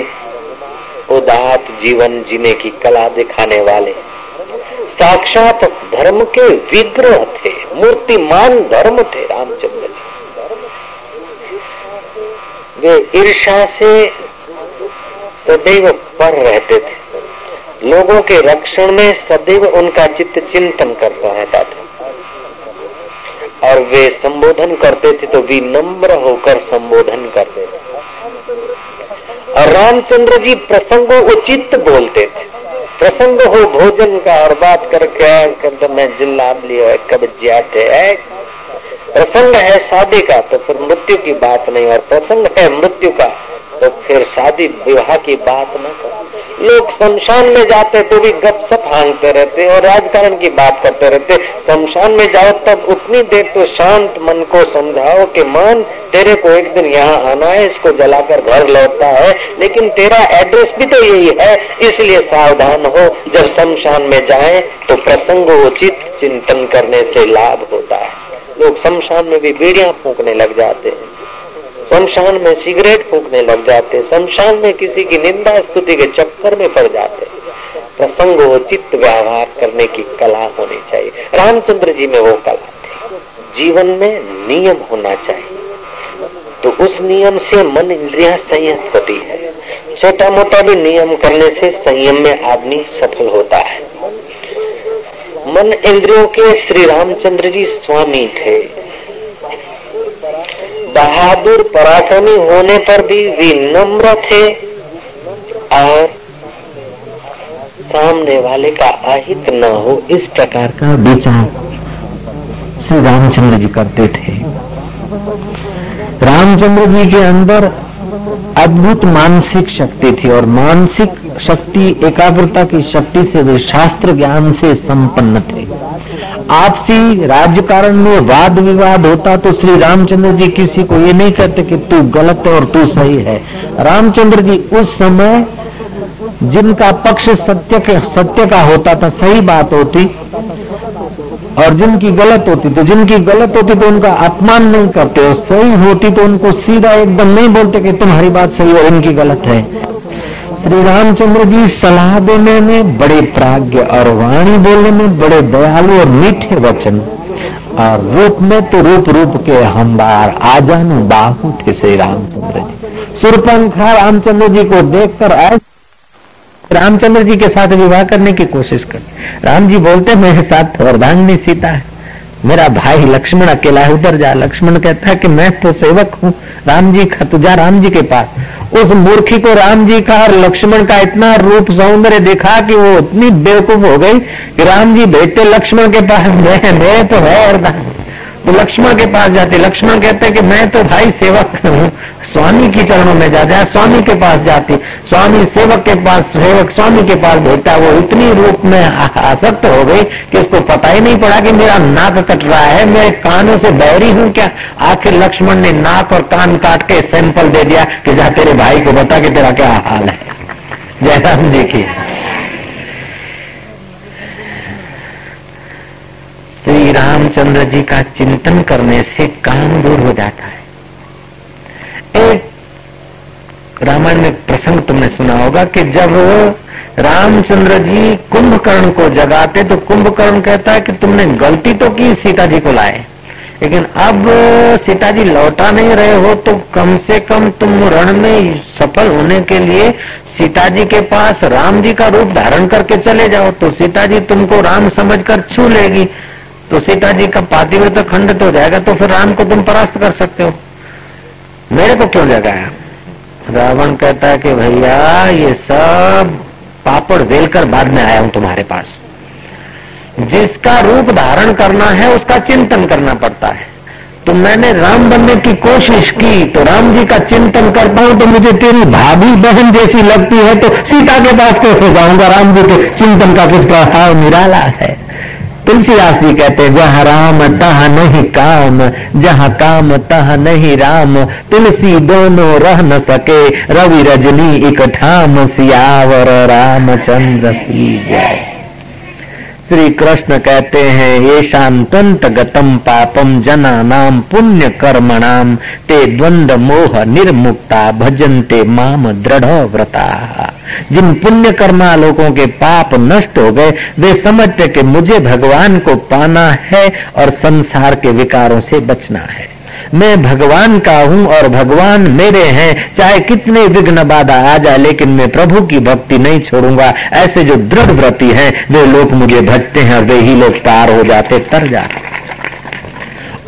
उदात जीवन जीने की कला दिखाने वाले। साक्षात धर्म के विग्रह थे, मूर्तिमान धर्म थे रामचंद्र जी। वे ईर्षा से सदैव पर रहते थे। लोगों के रक्षण में सदैव उनका चित्त चिंतन करता रहता था। और वे संबोधन करते थे तो विनम्र होकर संबोधन करते थे। रामचंद्र जी प्रसंग उचित बोलते। थे प्रसंग हो भोजन का और बात करके कर तो मैं जिला लियो, कब जाते है। प्रसंग है शादी का तो फिर मृत्यु की बात नहीं, और प्रसंग है मृत्यु का तो फिर शादी विवाह की बात न करो। लोग शमशान में जाते तो भी गपसप हांगते रहते और राजकारण की बात करते रहते शमशान में जाओ तब उतनी देर तो शांत मन को समझाओ कि मान, तेरे को एक दिन यहाँ आना है, इसको जलाकर घर लौटता है, लेकिन तेरा एड्रेस भी तो यही है, इसलिए सावधान हो। जब शमशान में जाए तो प्रसंग उचित चिंतन करने से लाभ होता है। लोग शमशान में भी बेड़िया फूकने लग जाते हैं। शमशान में सिगरेट फूकने लग जाते, शमशान में किसी की निंदा स्तुति के चक्कर में पड़ जाते। प्रसंग उचित व्यवहार करने की कला होनी चाहिए। रामचंद्र जी में वो कला थी। जीवन में नियम होना चाहिए। तो उस नियम से मन इंद्रिया संयत होती है। छोटा मोटा भी नियम करने से संयम में आदमी सफल होता है। मन इंद्रियों के श्री रामचंद्र जी स्वामी थे। बहादुर पराक्रमी होने पर भी विनम्र थे और सामने वाले का अहित न हो, इस प्रकार का विचार श्री रामचंद्र जी करते थे। रामचंद्र जी के अंदर अद्भुत मानसिक शक्ति थी और मानसिक शक्ति, एकाग्रता की शक्ति से वे शास्त्र ज्ञान से संपन्न थे। आपसी राजकारण में वाद विवाद होता तो श्री रामचंद्र जी किसी को ये नहीं कहते कि तू गलत है और तू सही है। रामचंद्र जी उस समय जिनका पक्ष सत्य के सत्य का होता था, सही बात होती और जिनकी गलत होती तो जिनकी गलत होती तो उनका अपमान नहीं करते और सही होती तो उनको सीधा एकदम नहीं बोलते कि तुम्हारी बात सही और इनकी गलत है। श्री रामचंद्र जी सलाह देने में बड़े प्राज्ञ और वाणी बोलने में बड़े दयालु और मीठे वचन। और रूप में तो रूप रूप के हमबार आजान बाहू थे श्री रामचंद्र जी। सुरपंखा रामचंद्र जी को देखकर ऐसे रामचंद्र जी के साथ विवाह करने की कोशिश कर राम जी बोलते मेरे साथ अर्धांगनी सीता है। मेरा भाई लक्ष्मण अकेला है, उधर जा। लक्ष्मण कहता है कि मैं तो सेवक हूँ। राम जी तुझा राम जी के पास। उस मूर्खी को राम जी का और लक्ष्मण का इतना रूप सौंदर्य देखा कि वो इतनी बेवकूफ़ हो गई कि राम जी बेटे लक्ष्मण के पास मेरे तो है तो लक्ष्मण के पास जाते। लक्ष्मण कहते कि मैं तो भाई सेवक हूँ। स्वामी के चरणों में जा जाए स्वामी के पास जाती। स्वामी सेवक के पास, सेवक स्वामी के पास भेजता वो इतनी रूप में आसक्त हो गई कि उसको पता ही नहीं पड़ा कि मेरा नाक कट रहा है। मैं कानों से बहरी हूँ क्या? आखिर लक्ष्मण ने नाक और कान काट के सैंपल दे दिया कि जा तेरे भाई को बता कि तेरा क्या हाल है। जयराम जी की। श्री रामचंद्र जी का चिंतन करने से काम दूर हो जाता है। एक रामायण में प्रसंग तुमने सुना होगा कि जब रामचंद्र जी कुंभकर्ण को जगाते तो कुंभकर्ण कहता है कि तुमने गलती तो की सीता जी को लाए, लेकिन अब सीता जी लौटा नहीं रहे हो तो कम से कम तुम रण में सफल होने के लिए सीता जी के पास राम जी का रूप धारण करके चले जाओ तो सीता जी तुमको राम समझकर छू लेगी। तो सीता जी का पातिव्रत खंडित हो जाएगा तो फिर राम को तुम परास्त कर सकते हो। मेरे को क्यों जगाया? रावण कहता है कि भैया, ये सब पापड़ वेल कर बाद में आया हूँ तुम्हारे पास। जिसका रूप धारण करना है, उसका चिंतन करना पड़ता है। तो मैंने राम बनने की कोशिश की तो राम जी का चिंतन करता हूँ तो मुझे तेरी भाभी बहन जैसी लगती है तो सीता के पास कैसे जाऊँगा? राम जी के चिंतन का कुछ प्रभाव निराला है। तुलसीदास जी कहते जहाँ राम, तह नहीं काम, जहाँ काम, तह नहीं राम, तुलसी दोनों रह न सके, रवि रजनी इकठाम सियावर रामचंद्र सी जय। श्री कृष्ण कहते हैं, ये शांतंत गतम पापम जना नाम पुण्य कर्मणाम ते द्वंद मोह निर्मुक्ता भजनते माम दृढ़ व्रता जिन पुण्य कर्मा लोगों के पाप नष्ट हो गए, वे समझते कि मुझे भगवान को पाना है और संसार के विकारों से बचना है। मैं भगवान का हूँ और भगवान मेरे हैं। चाहे कितने विघ्न बाधा आ जाए, लेकिन मैं प्रभु की भक्ति नहीं छोड़ूँगा। ऐसे जो दृढ़ व्रति हैं, वे लोग मुझे भजते हैं और वे ही लोग पार हो जाते, तर जाते।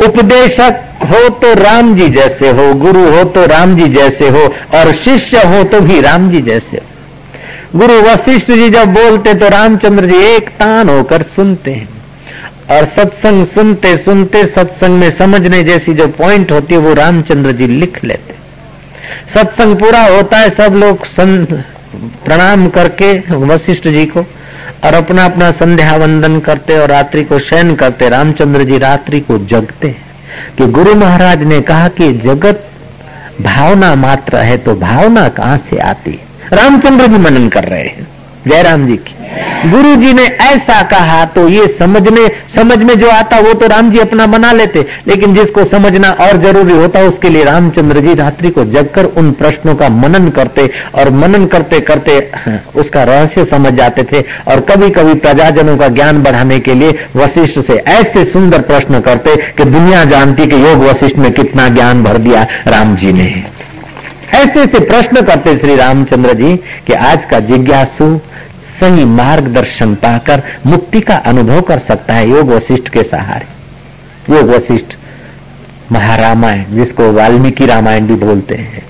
उपदेशक हो तो राम जी जैसे हो, गुरु हो तो राम जी जैसे हो, और शिष्य हो तो भी राम जी जैसे हो। गुरु वशिष्ठ जी जब बोलते तो रामचंद्र जी एक तान होकर सुनते हैं। और सत्संग सुनते सुनते सत्संग में समझने जैसी जो पॉइंट होती है, वो रामचंद्र जी लिख लेते सत्संग पूरा होता है, सब लोग प्रणाम करके वशिष्ठ जी को और अपना अपना संध्या वंदन करते और रात्रि को शयन करते। रामचंद्र जी रात्रि को जगते कि गुरु महाराज ने कहा कि जगत भावना मात्र है तो भावना कहाँ से आती है? रामचंद्र भी मनन कर रहे हैं। जयराम जी की गुरु जी ने ऐसा कहा तो ये समझने समझ में जो आता वो तो राम जी अपना बना लेते, लेकिन जिसको समझना और ज़रूरी होता उसके लिए रामचंद्र जी रात्रि को जगकर उन प्रश्नों का मनन करते और मनन करते करते उसका रहस्य समझ जाते थे और कभी कभी प्रजाजनों का ज्ञान बढ़ाने के लिए वशिष्ठ से ऐसे सुंदर प्रश्न करते कि दुनिया जानती कि योग वशिष्ठ में कितना ज्ञान भर दिया राम जी ने। ऐसे ऐसे प्रश्न करते श्री रामचंद्र जी कि आज का जिज्ञासु सही मार्गदर्शन पाकर मुक्ति का अनुभव कर सकता है योग वशिष्ठ के सहारे। योग वशिष्ठ महारामायण, जिसको वाल्मीकि रामायण भी बोलते हैं।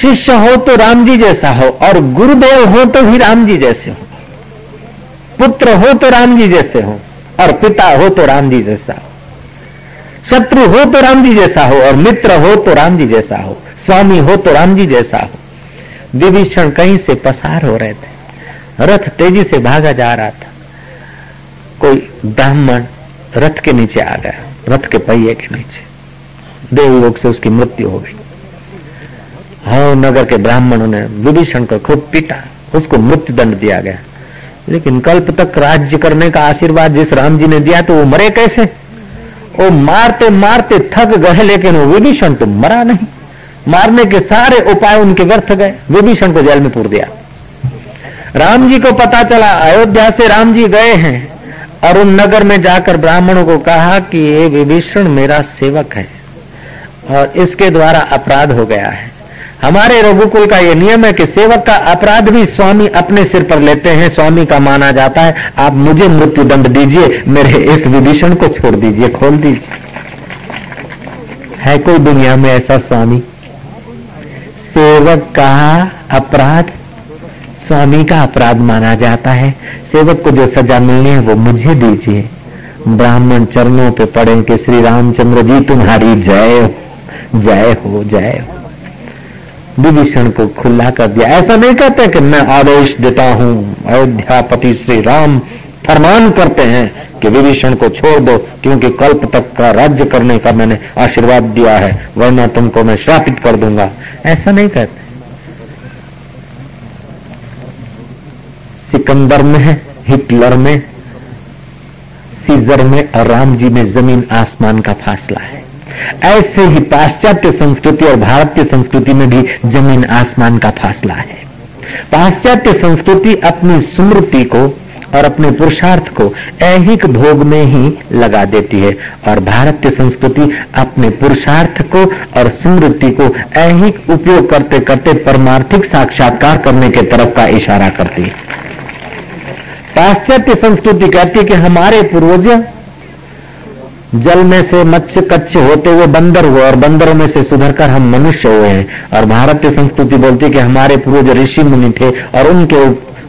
शिष्य हो तो राम जी जैसा हो, और गुरुदेव हो तो भी राम जी जैसे हो। पुत्र हो तो राम जी जैसे हो, और पिता हो तो राम जी जैसा हो। शत्रु हो तो राम जी जैसा हो, और मित्र हो तो राम जी जैसा हो। स्वामी हो तो राम जी जैसा हो। विभीषण कहीं से पसार हो रहे थे। रथ तेज़ी से भागा जा रहा था। कोई ब्राह्मण रथ के नीचे आ गया, रथ के पहिए के नीचे। देवलोक से उसकी मृत्यु हो गई। हाँ नगर के ब्राह्मणों ने विभीषण को खूब पीटा, उसको मृत्यु दंड दिया गया। लेकिन कल्प तक राज्य करने का आशीर्वाद जिस राम जी ने दिया तो वो मरे कैसे? वो मारते मारते थक गए, लेकिन वो विभीषण तो मरा नहीं। मारने के सारे उपाय उनके व्यर्थ गए। विभीषण को जेल में पूर दिया। राम जी को पता चला, अयोध्या से राम जी गए हैं। और उन नगर में जाकर ब्राह्मणों को कहा कि ये विभीषण, मेरा सेवक है और इसके द्वारा अपराध हो गया है। हमारे रघुकुल का ये नियम है कि सेवक का अपराध भी स्वामी अपने सिर पर लेते हैं। स्वामी का माना जाता है, आप मुझे मृत्यु दंड दीजिए, मेरे इस विभीषण को छोड़ दीजिए, खोल दीजिए। है कोई दुनिया में ऐसा स्वामी? सेवक का अपराध? स्वामी का अपराध माना जाता है। सेवक को जो सजा मिलनी है, वो मुझे दीजिए। ब्राह्मण चरणों पे पड़े कि श्री रामचंद्र जी तुम्हारी जय हो। जय हो जय हो। विभीषण को खुला कर दिया। ऐसा नहीं कहते कि मैं आदेश देता हूँ। अयोध्यापति श्री राम फरमान करते हैं कि विभीषण को छोड़ दो। क्योंकि कल्प तक का राज्य करने का मैंने आशीर्वाद दिया है, वरना तुमको मैं श्रापित कर दूँगा। ऐसा नहीं कहते। सिकंदर में हिटलर में, सीजर में और राम जी में ज़मीन आसमान का फासला है। ऐसे ही पाश्चात्य संस्कृति और भारतीय संस्कृति में भी ज़मीन आसमान का फासला है। पाश्चात्य संस्कृति अपनी स्मृति को और अपने पुरुषार्थ को ऐहिक भोग में ही लगा देती है। और भारतीय संस्कृति अपने पुरुषार्थ को और स्मृति को ऐहिक उपयोग करते करते परमार्थिक साक्षात्कार करने के तरफ़ का इशारा करती है। पाश्चात्य संस्कृति कहती है कि हमारे पूर्वज जल में से मत्स्य कच्चे होते हुए बंदर हुए और बंदरों में से सुधरकर हम मनुष्य हुए हैं। और भारतीय संस्कृति बोलती है कि हमारे पूर्वज ऋषि मुनि थे और उनके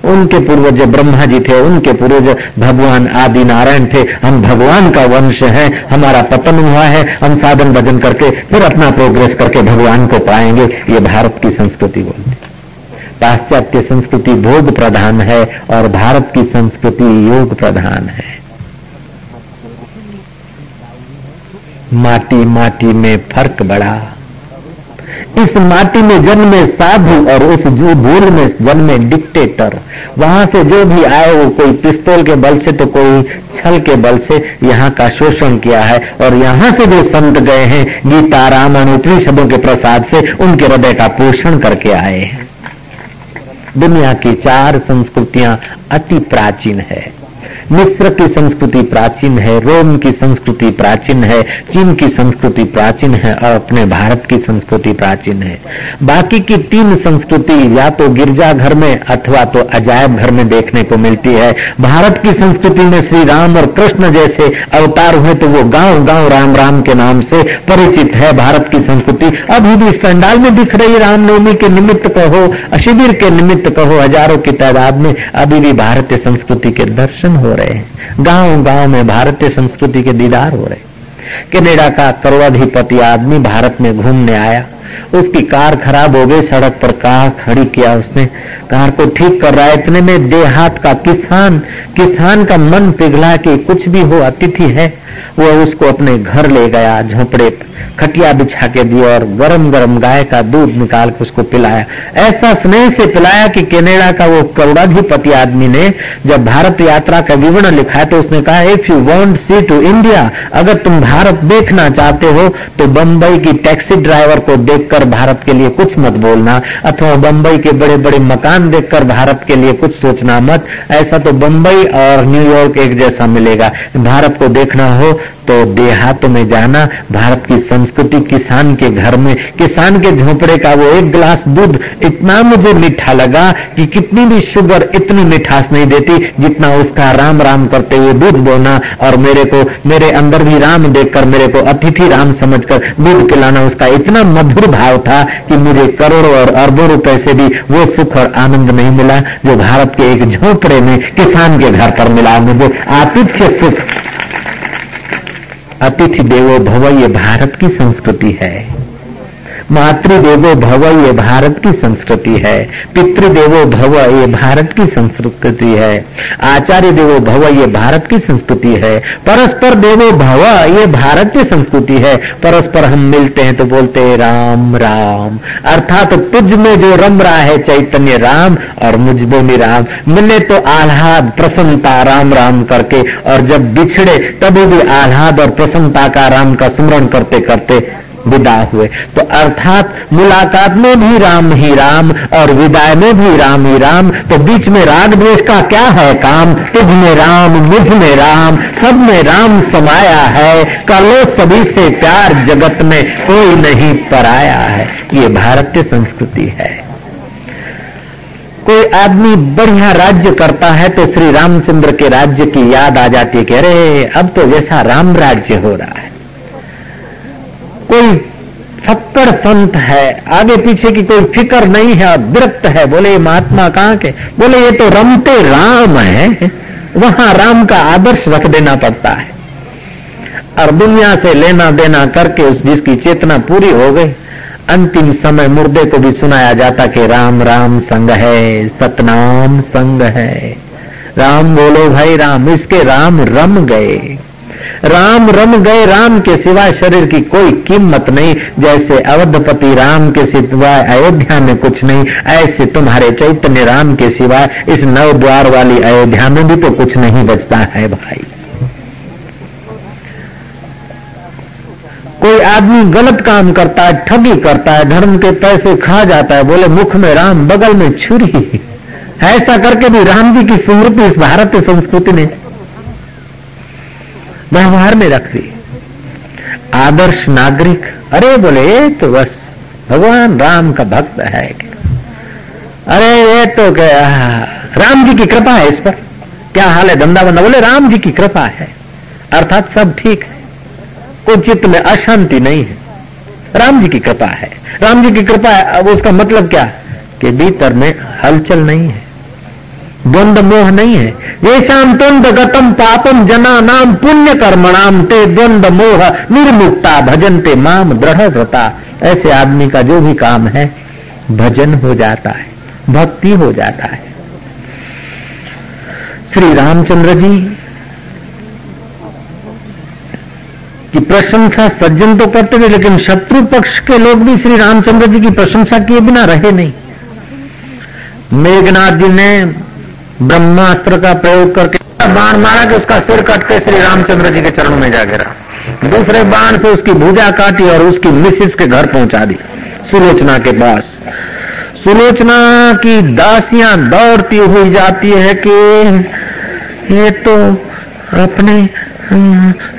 उनके पूर्वज ब्रह्मा जी थे, उनके पूर्वज भगवान आदि नारायण थे। हम भगवान का वंश है, हमारा पतन हुआ है, हम साधन भजन करके फिर अपना प्रोग्रेस करके भगवान को पाएँगे। ये भारत की संस्कृति बोलती पाश्चात्य संस्कृति भोग प्रधान है और भारत की संस्कृति योग प्रधान है। माटी माटी में फ़र्क बढ़ा इस माटी में जन्मे साधु और उस जो भूल में जन्मे डिक्टेटर वहाँ से जो भी आए वो कोई पिस्तौल के बल से तो कोई छल के बल से यहाँ का शोषण किया है और यहाँ से जो संत गए हैं, गीता रामायण उपनिषदों के प्रसाद से उनके हृदय का पोषण करके आए हैं। दुनिया की चार संस्कृतियाँ अति प्राचीन है। मिस्र की संस्कृति प्राचीन है, रोम की संस्कृति प्राचीन है, चीन की संस्कृति प्राचीन है और अपने भारत की संस्कृति प्राचीन है। बाकी की तीन संस्कृति या तो गिरजा घर में अथवा तो अजायब घर में देखने को मिलती है। भारत की संस्कृति में श्री राम और कृष्ण जैसे अवतार हुए तो वो गाँव गाँव राम राम के नाम से परिचित है भारत की संस्कृति। अभी भी पंडाल में दिख रही रामनवमी के निमित्त कहो शिविर के निमित्त कहो, हज़ारों की तादाद में अभी भी भारतीय संस्कृति के दर्शन हो रहे। गाँव गाँव में भारतीय संस्कृति के दीदार हो रहे। कनेडा का करोड़ाधिपति आदमी भारत में घूमने आया। उसकी कार खराब हो गई, सड़क पर कार खड़ी किया उसने। कार को ठीक कर रहा है। इतने में देहात का किसान किसान का मन पिघला कि कुछ भी हो, अतिथि है, वो उसको अपने घर ले गया, झोपड़े खटिया बिछा के दिया और गरम गरम गाय का दूध निकाल के उसको पिलाया। ऐसा स्नेह से पिलाया कि कनेडा का वो करोड़ाधिपति आदमी ने जब भारत यात्रा का विवरण लिखा तो उसने कहा if you want see to India अगर तुम भारत देखना चाहते हो तो बम्बई की टैक्सी ड्राइवर को देखकर भारत के लिए कुछ मत बोलना, अथवा बम्बई के बड़े बड़े मकान देखकर भारत के लिए कुछ सोचना मत। ऐसा तो बम्बई और न्यूयॉर्क एक जैसा मिलेगा। भारत को देखना हो तो देहातों में जाना, भारत की संस्कृति किसान के घर में, किसान के झोपड़े का वो एक गिलास दूध इतना मुझे मीठा लगा कि कितनी भी शुगर इतनी मिठास नहीं देती जितना उसका राम राम करते हुए दूध बोना और मेरे को, मेरे अंदर भी राम देखकर, मेरे को अतिथि राम समझकर दूध पिलाना उसका इतना मधुर भाव था कि मुझे करोड़ों और अरबों रुपए से भी वो सुख और आनंद नहीं मिला जो भारत के एक झोपड़े में किसान के घर पर मिला मुझे। आतिथ्य सुख। अतिथि देवो भव ये भारत की संस्कृति है। मातृदेवो भव, ये भारत की संस्कृति है। पितृदेवो भव, ये भारत की संस्कृति है। आचार्य देवो भव, ये भारत की संस्कृति है। परस्पर देवो भव, ये भारत की संस्कृति है। परस्पर हम मिलते हैं तो बोलते हैं, राम राम। अर्थात तो तुझ में जो रम रहा है चैतन्य राम और मुझमें राम। मिले तो आह्लाद, प्रसन्नता, राम राम करके। और जब बिछड़े, तभी भी आह्लाद और प्रसन्नता का राम का स्मरण करते करते विदा हुए। तो अर्थात मुलाकात में भी राम ही राम और विदाई में भी राम ही राम। तो बीच में राग द्वेष का क्या है काम? तुझ में राम, मुझमें राम, सब में राम समाया है। कलो सभी से प्यार, जगत में कोई नहीं पराया है। ये भारतीय संस्कृति है। कोई आदमी बढ़िया राज्य करता है तो श्री रामचंद्र के राज्य की याद आ जाती है कि अरे, अब तो जैसा राम राज्य हो रहा है। कोई फक्कर संत है, आगे पीछे की कोई फ़िक्र नहीं है विरक्त है, बोले महात्मा कहाँ के? बोले, ये तो रमते राम है, वहाँ राम का आदर्श रख देना पड़ता है। और दुनिया से लेना देना करके उस जिसकी चेतना पूरी हो गई, अंतिम समय मुर्दे को भी सुनाया जाता कि राम राम संग है, सतनाम संग है। राम बोलो, भाई राम, इसके राम रम गए। राम रम गए राम के सिवाय शरीर की कोई कीमत नहीं। जैसे अवधपति राम के सिवाय अयोध्या में कुछ नहीं, ऐसे तुम्हारे चैतन्य राम के सिवाय इस नव द्वार वाली अयोध्या में भी तो कुछ नहीं बचता है भाई। कोई आदमी गलत काम करता है, ठगी करता है, धर्म के पैसे खा जाता है, बोले मुख में राम, बगल में छुरी। ऐसा करके भी राम जी की स्मृति इस भारतीय संस्कृति ने व्यवहार में रख। दी आदर्श नागरिक, अरे बोले, ये तो बस भगवान राम का भक्त है। अरे ये तो क्या, राम जी की कृपा है इस पर। क्या हाल है धंधा बंदा बोले, राम जी की कृपा है। अर्थात सब ठीक है। कोई चित्त में अशांति नहीं है। राम जी की कृपा है। राम जी की कृपा है, अब उसका मतलब क्या? कि भीतर में हलचल नहीं है। द्वंद मोह नहीं है। ये शाम तुंद गतम पापम जना नाम पुण्य कर्मणाम ते द्वंद मोह निर्मुक्ता भजनते माम दृढ़ व्रता ऐसे आदमी का जो भी काम है, भजन हो जाता है, भक्ति हो जाता है। श्री रामचंद्र जी की प्रशंसा सज्जन तो करते थे, लेकिन शत्रु पक्ष के लोग भी श्री रामचंद्र जी की प्रशंसा किए बिना रहे नहीं। मेघनाथ जी ने ब्रह्मास्त्र का प्रयोग करके बाण मारा कि उसका सिर कट के श्री रामचंद्र जी के चरणों में जा गिरा। दूसरे बाण से उसकी भुजा काटी और उसकी मिसिस के घर पहुँचा दी, सुलोचना के पास। सुलोचना की दासियाँ दौड़ती हुई जाती है कि ये तो अपने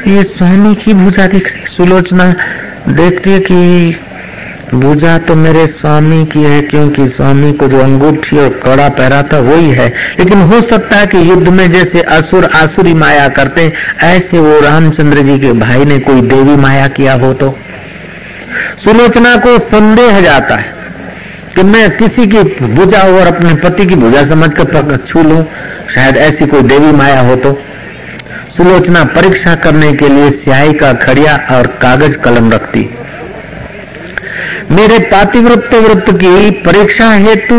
ये स्वामी की भुजा दिख रही। सुलोचना देखती है कि भूजा तो मेरे स्वामी की है, क्योंकि स्वामी को जो अंगूठी और कड़ा पहरा था वही है। लेकिन हो सकता है कि युद्ध में जैसे असुर आसुरी माया करते, ऐसे वो रामचंद्र जी के भाई ने कोई देवी माया किया हो तो। सुलोचना को संदेह जाता है कि मैं किसी की भुजा और अपने पति की भुजा समझ कर छू लू। शायद ऐसी कोई देवी माया हो तो। सुलोचना परीक्षा करने के लिए स्याही का खड़िया और कागज़ कलम रखती। मेरे पातिवृत्त वृत्त की परीक्षा हेतु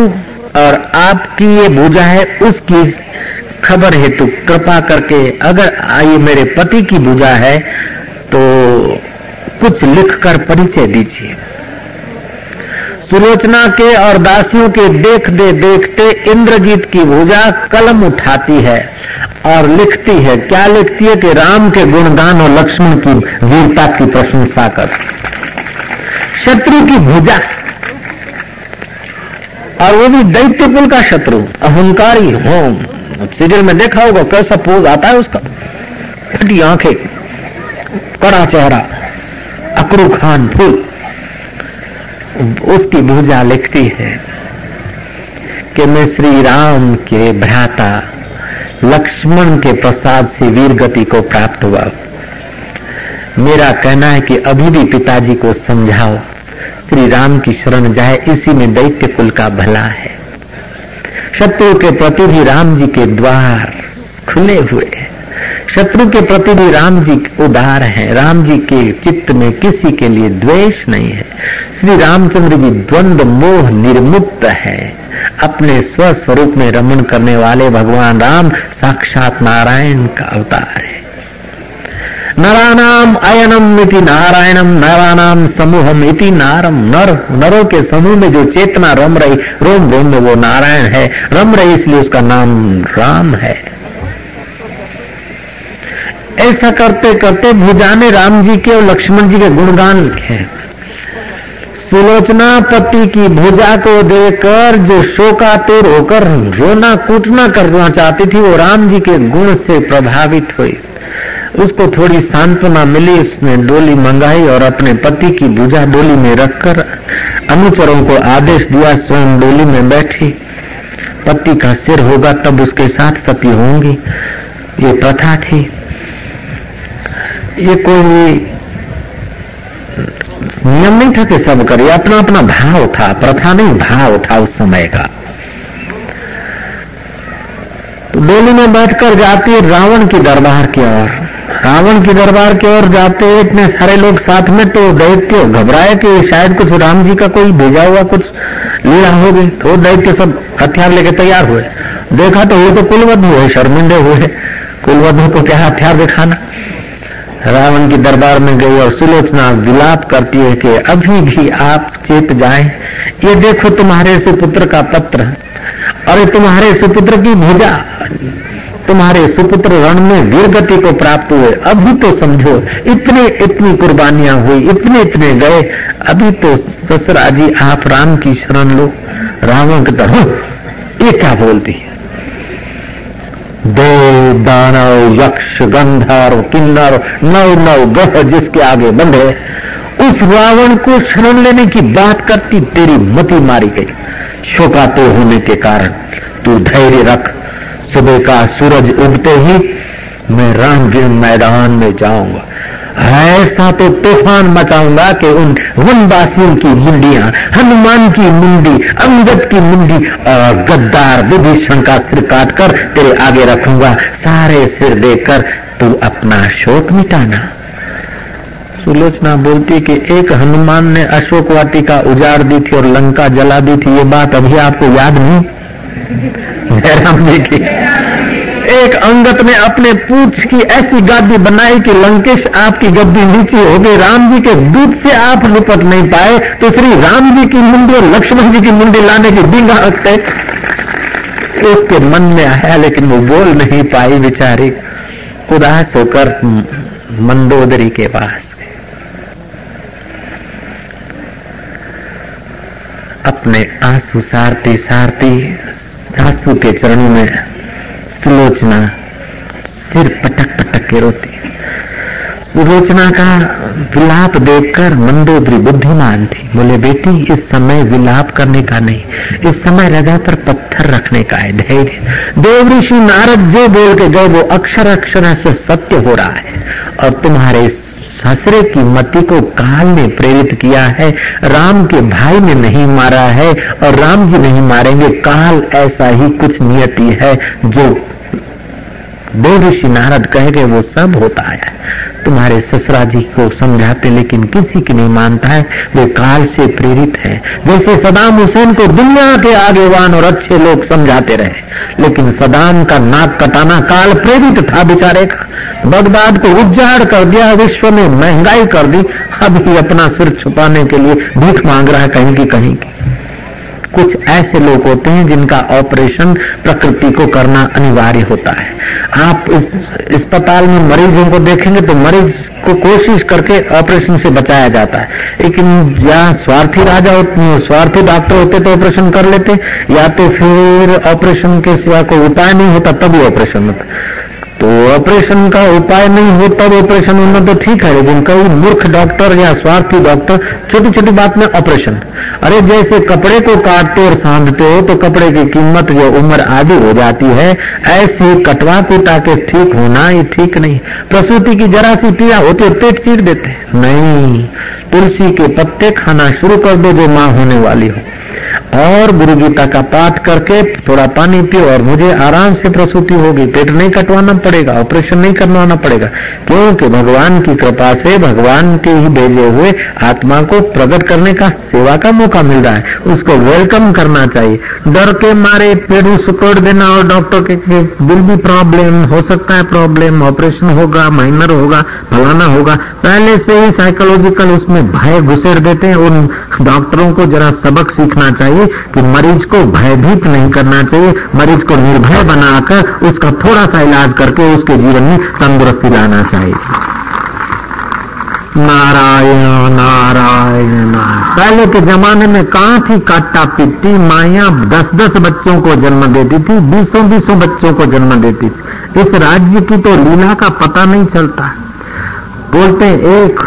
और आपकी ये भूजा है, उसकी खबर हेतु। कृपा करके अगर ये मेरे पति की भूजा है तो कुछ लिख कर परिचय दीजिए। सुलोचना के और दासियों के देख दे देखते इंद्रजीत की भूजा कलम उठाती है और लिखती है। क्या लिखती है कि राम के गुणगान और लक्ष्मण की वीरता की प्रशंसा कर। शत्रु की भुजा। और वो भी दैत्य कुल का शत्रु, अहंकारी होम। सीरियल में देखा होगा, कैसा पोज आता है उसका। फटी आँखें, कड़ा चेहरा अकरू खान फूल। उसकी भुजा लिखती है कि मैं श्री राम के भ्राता, लक्ष्मण के प्रसाद से वीर गति को प्राप्त हुआ। मेरा कहना है कि अभी भी पिताजी को समझाओ। श्री राम की शरण जाए, इसी में दैत्य कुल का भला है। शत्रु के प्रति भी राम जी के द्वार खुले हुए हैं। शत्रु के प्रति भी राम जी उदार हैं। राम जी के चित्त में किसी के लिए द्वेष नहीं है। श्री रामचंद्र जी द्वंद मोह निर्मुक्त है। अपने स्वस्वरूप में रमण करने वाले भगवान राम साक्षात नारायण का अवतार है। नरानाम अयनम इति नारायणम, नरानाम समूहम इति नारम, नर, नरों के समूह में जो चेतना रम रही, रोम रोम में वो नारायण है। रम रही इसलिए उसका नाम राम है। ऐसा करते करते भुजाने राम जी के और लक्ष्मण जी के गुणगान लिखे सुलोचना पति की भुजा को देकर जो शोकातुर होकर रोना कूटना करना चाहती थी, वो राम जी के गुण से प्रभावित हुई। उसको थोड़ी सांत्वना मिली, उसने डोली मंगाई और अपने पति की भुजा डोली में रखकर अनुचरों को आदेश दिया, स्वयं डोली में बैठी। पति का सिर होगा तब उसके साथ सती होंगी। ये प्रथा थी। ये कोई नियम नहीं था कि सब करे अपना अपना भाव था, प्रथा नहीं, भाव था उस समय का। तो डोली में बैठकर जाती, रावण की दरबार की ओर रावण की दरबार की ओर जाते हुए इतने सारे लोग साथ में तो दैत्य घबराए कि शायद कुछ राम जी का कोई भेजा हुआ कुछ लीला हो गई। तो दैत्य सब हथियार लेके तैयार हुए। देखा तो वो तो कुलवध हुए, शर्मिंदे हुए। कुलवधों को क्या हथियार दिखाना? रावण की दरबार में गई और सुलोचना विलाप करती है कि अभी भी आप चेत जाए। ये देखो तुम्हारे सुपुत्र का पत्र। अरे तुम्हारे सुपुत्र की भुजा। तुम्हारे सुपुत्र रण में वीर गति को प्राप्त हुए। अभी तो समझो, इतने, इतनी कुर्बानियाँ हुई, इतने इतने गए। अभी तो ससुरा जी आप राम की शरण लो। रावण की तरह ये क्या बोलती है? देव दानव, यक्ष गंधर्व किन्नर नव नव ग्रह जिसके आगे बंधे। उस रावण को शरण लेने की बात करती तेरी मति मारी गई। शोकातो होने के कारण तू धैर्य रख। सुबह का सूरज उगते ही मैं के मैदान में जाऊँगा। ऐसा तो तूफ़ान मचाऊँगा कि उन वनवासियों की मुंडियाँ, हनुमान की मुंडी, अंगद की मुंडी और गद्दार विभीषण का सिर काट कर तेरे आगे रखूँगा। सारे सिर देकर तू अपना शोक मिटाना। सुलोचना बोलती कि एक हनुमान ने अशोक वाटिका उजाड़ दी थी और लंका जला दी थी। ये बात अभी आपको याद नहीं? जयराम जी की। एक अंगत ने अपने पूछ की ऐसी गादी बनाई कि लंकेश आपकी गद्दी नीचे हो गई। राम जी के दूध से आप निपट नहीं पाए। तो श्री राम जी की मुंडी और लक्ष्मण जी की मुंडी लाने की बिंगा हकते उसके मन में आया, लेकिन वो बोल नहीं पाई बेचारी। उदास होकर मंदोदरी के पास अपने आँसू सारती सारती सासू के चरणों में सुलोचना सिर पटक पटक के रोती। सुलोचना का विलाप देखकर मंदोदरी बुद्धिमान थी। बोले, बेटी, इस समय विलाप करने का नहीं, इस समय रजा पर पत्थर रखने का है, धैर्य। देव ऋषि नारद जो बोल के गए, वो अक्षर अक्षर से सत्य हो रहा है और तुम्हारे ससरे की मति को काल ने प्रेरित किया है, राम के भाई ने नहीं मारा है और राम जी नहीं मारेंगे। काल ऐसा ही कुछ नियति है जो देव ऋषि नारद कह गए वो सब होता है। तुम्हारे ससुरा जी को समझाते, लेकिन किसी की नहीं मानता है। वे काल से प्रेरित है। जैसे सदाम हुसैन को दुनिया के आगेवान और अच्छे लोग समझाते रहे, लेकिन सदाम का नाक कटाना काल प्रेरित था बेचारे का। बगदाद को उजाड़ कर दिया, विश्व में महँगाई कर दी। अब ही अपना सिर छुपाने के लिए भीख मांग रहा है कहीं की कहीं की। कुछ ऐसे लोग होते हैं जिनका ऑपरेशन प्रकृति को करना अनिवार्य होता है। आप अस्पताल में मरीजों को देखेंगे तो मरीज़ को कोशिश करके ऑपरेशन से बचाया जाता है। लेकिन या स्वार्थी राजा स्वार्थी डॉक्टर होते तो ऑपरेशन कर लेते, या तो फिर ऑपरेशन के सिवा कोई उपाय नहीं होता, तभी ऑपरेशन होता तो ऑपरेशन का उपाय नहीं हो, तब ऑपरेशन होना तो ठीक है, लेकिन कई मूर्ख डॉक्टर या स्वार्थी डॉक्टर छोटी छोटी बात में ऑपरेशन अरे, जैसे कपड़े को काटते और साधते हो तो कपड़े की कीमत जो उम्र आदि हो जाती है। ऐसी कटवा कुटा के ठीक होना ये ठीक नहीं। प्रसूति की जरा सी पीड़ा होती है, पेट चीर देते नहीं, तुलसी के पत्ते खाना शुरू कर दो जो माँ होने वाली हो। और गुरु गीता का पाठ करके थोड़ा पानी पियो और मुझे आराम से प्रसूति होगी। पेट नहीं कटवाना पड़ेगा, ऑपरेशन नहीं करवाना पड़ेगा। क्योंकि भगवान की कृपा से भगवान के ही भेजे हुए आत्मा को प्रकट करने का, सेवा का मौका मिल रहा है। उसको वेलकम करना चाहिए। डर के मारे पेड़ सुकोड़ देना और डॉक्टर के बिल भी प्रॉब्लम हो सकता है प्रॉब्लम ऑपरेशन होगा माइनर होगा, फलाना होगा। पहले से ही साइकोलॉजिकल उसमें भय घुसेर देते हैं। उन डॉक्टरों को जरा सबक सीखना चाहिए। कि मरीज़ को भयभीत नहीं करना चाहिए। मरीज़ को निर्भय बनाकर उसका थोड़ा सा इलाज करके उसके जीवन में तंदुरुस्ती लाना चाहिए। नारायण नारायण। पहले के जमाने में कहा थी काटा पिट्टी माया दस दस बच्चों को जन्म देती थी बीसों बीसों बच्चों को जन्म देती थी। इस राज्य की तो लीला का पता नहीं चलता। बोलते हैं, एक,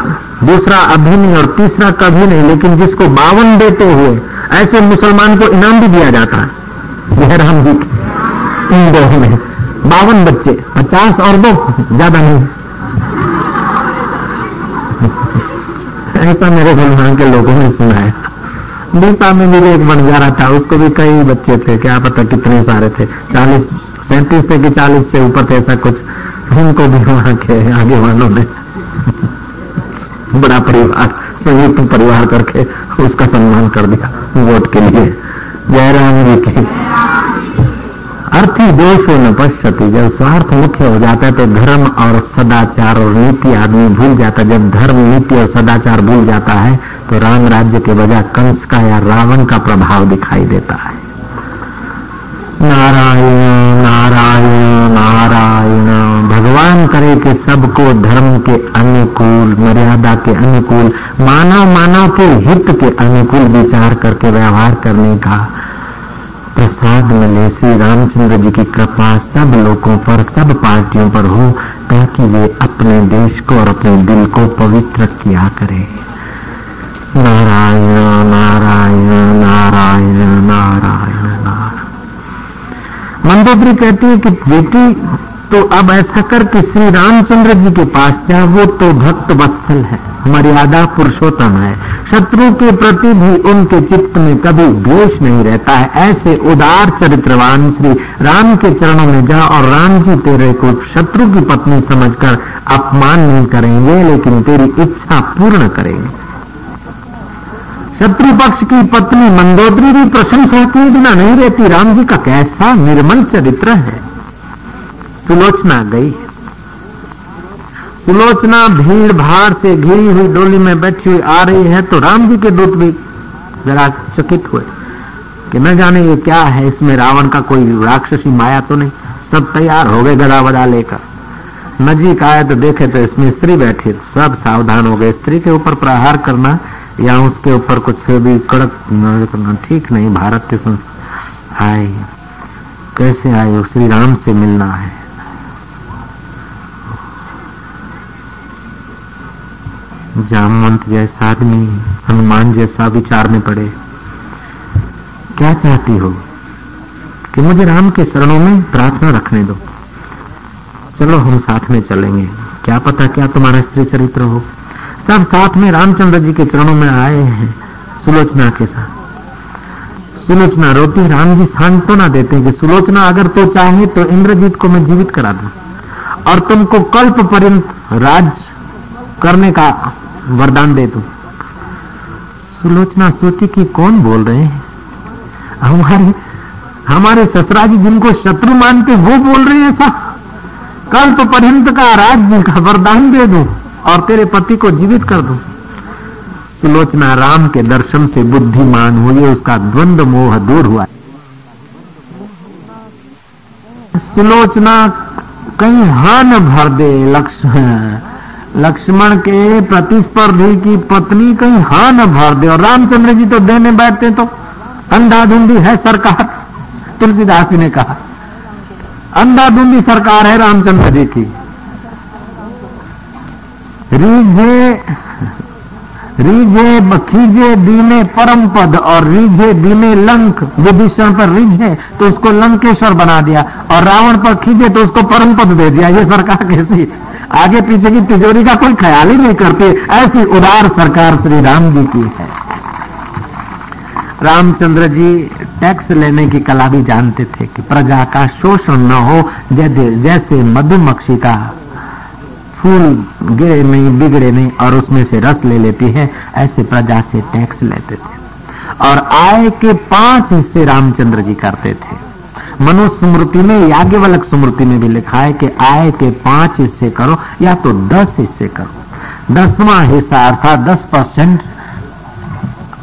दूसरा अभी नहीं और तीसरा कभी नहीं, लेकिन जिसको बावन देते हुए, ऐसे मुसलमान को इनाम भी दिया जाता है। जी इन दो में बावन बच्चे, पचास और दो, ज़्यादा नहीं। ऐसा मेरे गुलमान के लोगों ने सुना है। दूसरा में मेरे एक बन जा रहा था, उसको भी कई बच्चे थे, क्या पता कितने सारे थे। चालीस, सैंतीस थे कि चालीस से ऊपर थे, ऐसा कुछ। उनको भी वहाँ के आगे वालों ने बड़ा परिवार, संयुक्त परिवार करके उसका सम्मान कर दिया वोट के लिए। जयराम जी के अर्थी दोषो न पश्यति जब स्वार्थ मुख्य हो जाता है तो धर्म और सदाचार और नीति आदमी भूल जाता है। जब धर्म, नीति और सदाचार भूल जाता है तो राम राज्य के बजाय कंस का या रावण का प्रभाव दिखाई देता है। नारायण करे कि सबको धर्म के अनुकूल, मर्यादा के अनुकूल, मानव मानव के हित के अनुकूल विचार करके व्यवहार करने का प्रसाद मिले। श्री रामचंद्र जी की कृपा सब लोगों पर, सब पार्टियों पर हो, ताकि वे अपने देश को और अपने दिल को पवित्र किया करे। नारायण नारायण नारायण नारायण नारायण। मंदोदरी कहती है कि बेटी तो अब ऐसा कर कि श्री रामचंद्र जी के पास जा वो तो भक्त वत्सल है। मर्यादा पुरुषोत्तम है। शत्रु के प्रति भी उनके चित्त में कभी द्वेष नहीं रहता है। ऐसे उदार चरित्रवान श्री राम के चरणों में जा और राम जी तेरे को शत्रु की पत्नी समझकर अपमान नहीं करेंगे, लेकिन तेरी इच्छा पूर्ण करेंगे। शत्रु पक्ष की पत्नी मंदोदरी भी प्रशंसा के बिना नहीं रहती। राम जी का कैसा निर्मल चरित्र है। सुलोचना गई। सुलोचना भीड़ भाड़ से घिरी हुई डोली में बैठी हुई आ रही है तो राम जी के दूत भी जरा चकित हुए कि न जाने ये क्या है, इसमें रावण का कोई राक्षसी माया तो नहीं। सब तैयार हो गए गदा वदा लेकर। नजीक आए तो देखे तो इसमें स्त्री बैठी। सब सावधान हो गए। स्त्री के ऊपर प्रहार करना या उसके ऊपर कुछ भी कड़क करना ठीक नहीं। भारत के संस्कृत आए कैसे आए श्री राम से मिलना है। जामवंत जैसा आदमी, हनुमान जैसा विचार में पड़े। क्या चाहती हो कि मुझे राम के चरणों में प्रार्थना रखने दो? चलो, हम साथ में चलेंगे। क्या पता क्या तुम्हारा स्त्री चरित्र हो? सब साथ में रामचंद्र जी के चरणों में आए हैं सुलोचना के साथ। सुलोचना रोटी राम जी सांत्वना देते हैं कि सुलोचना अगर तो चाहे तो इंद्रजीत को मैं जीवित करा दू। और तुमको कल्प पर्यंत राज करने का वरदान दे दूँ सुलोचना सोची कि कौन बोल रहे हैं? हमारे हमारे ससुरा जी जिनको शत्रु मानते वो बोल रहे हैं ऐसा? कल्प पर्यंत का राज्य का वरदान दे दूँ और तेरे पति को जीवित कर दूँ। सुलोचना राम के दर्शन से बुद्धिमान हुई, उसका द्वंद्व मोह दूर हुआ। सुलोचना, कहीं हान भर दे, लक्ष्मण। लक्ष्मण के प्रतिस्पर्धी की पत्नी कहीं हा न भर दे और रामचंद्र जी तो देने बैठते तो अंधाधुंधी है सरकार। तुलसीदास जी ने कहा, अंधाधुंधी सरकार है रामचंद्र जी की। रीझे रीझे, खीजे दीने परम पद और रीझे दीने लंक। विभीषण पर रीझे तो उसको लंकेश्वर बना दिया और रावण पर खीजे तो उसको परम पद दे दिया। ये सरकार कैसी आगे पीछे की तिजोरी का कोई ख्याल ही नहीं करती। ऐसी उदार सरकार श्री राम जी की है। रामचंद्र जी टैक्स लेने की कला भी जानते थे कि प्रजा का शोषण न हो, जैसे मधुमक्खी का फूल गिरे नहीं, बिगड़े नहीं, और उसमें से रस ले लेती है, ऐसे प्रजा से टैक्स लेते थे। और आय के पाँच हिस्से रामचंद्र जी करते थे। मनुष्य स्मृति में याज्ञवलक स्मृति में भी लिखा है कि आय के पाँच हिस्से करो, या तो दस हिस्से करो। दसवां हिस्सा अर्थात दस परसेंट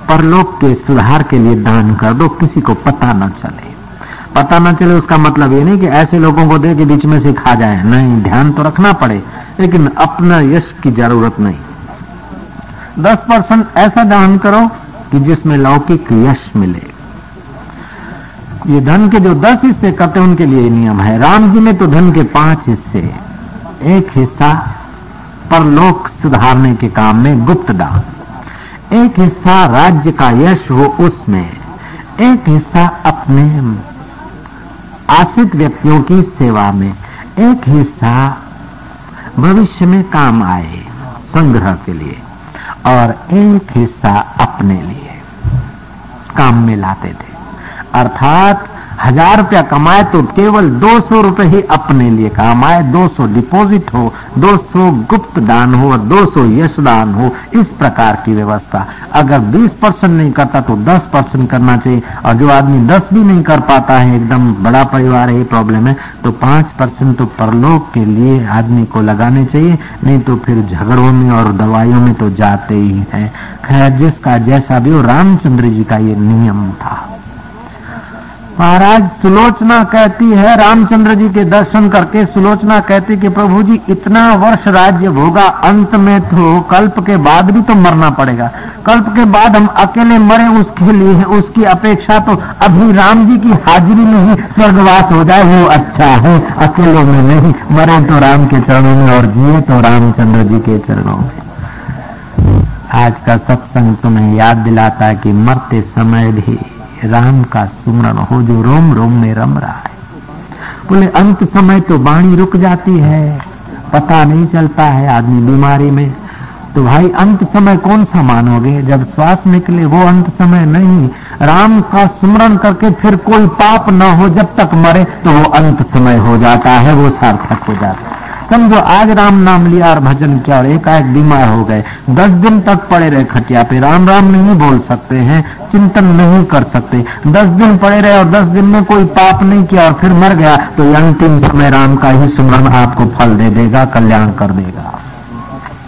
परलोक के सुधार के लिए दान कर दो, किसी को पता न चले। पता न चले उसका मतलब ये नहीं कि ऐसे लोगों को दे के बीच में से खा जाए। नहीं, ध्यान तो रखना पड़े, लेकिन अपना यश की ज़रूरत नहीं। दस परसेंट ऐसा दान करो कि जिसमें लौकिक यश मिले। ये धन के जो दस हिस्से करते उनके लिए नियम है। राम जी ने तो धन के पाँच हिस्से, एक हिस्सा परलोक सुधारने के काम में गुप्त दान एक हिस्सा राज्य का यश हो उसमें, एक हिस्सा अपने आश्रित व्यक्तियों की सेवा में, एक हिस्सा भविष्य में काम आए संग्रह के लिए, और एक हिस्सा अपने लिए काम में लाते थे। अर्थात हज़ार रुपया कमाए तो केवल दो सौ रुपये ही अपने लिए कमाए, दो सौ डिपोजिट हो, दो सौ गुप्त दान हो और दो सौ यश दान हो, इस प्रकार की व्यवस्था। अगर बीस परसेंट नहीं करता तो दस परसेंट करना चाहिए। और जो आदमी दस भी नहीं कर पाता है, एकदम बड़ा परिवार है प्रॉब्लम है तो पाँच परसेंट तो परलोक के लिए आदमी को लगाने चाहिए, नहीं तो फिर झगड़ों में और दवाइयों में तो जाते ही है। खैर, जिसका जैसा भी हो, रामचंद्र जी का ये नियम था। महाराज सुलोचना कहती है, रामचंद्र जी के दर्शन करके सुलोचना कहती कि प्रभु जी इतना वर्ष राज्य भोगा अंत में तो कल्प के बाद भी तो मरना पड़ेगा। कल्प के बाद हम अकेले मरे, उसके लिए, उसकी अपेक्षा तो अभी राम जी की हाजिरी में ही स्वर्गवास हो जाए, वो अच्छा है। अकेले में नहीं, मरे तो राम के चरणों में और जिए तो रामचंद्र जी के चरणों में। आज का सत्संग तुम्हें याद दिलाता कि मरते समय भी राम का सुमरण हो, जो रोम रोम में रम रहा है। बोले, अंत समय तो वाणी रुक जाती है, पता नहीं चलता है आदमी बीमारी में। तो भाई, अंत समय कौन सा मानोगे? जब श्वास निकले, वो अंत समय नहीं। राम का सुमरण करके फिर कोई पाप न हो, जब तक मरे तो वो अंत समय हो जाता है, वो सार्थक हो जाता है। समझो आज राम नाम लिया और भजन किया और एकाएक बीमार हो गए। दस दिन तक पड़े रहे खटिया पे। राम राम नहीं बोल सकते हैं, चिंतन नहीं कर सकते। दस दिन पड़े रहे और दस दिन में कोई पाप नहीं किया और फिर मर गया। तो अंतिम समय राम का ही सुमरण आपको फल दे देगा, कल्याण कर देगा।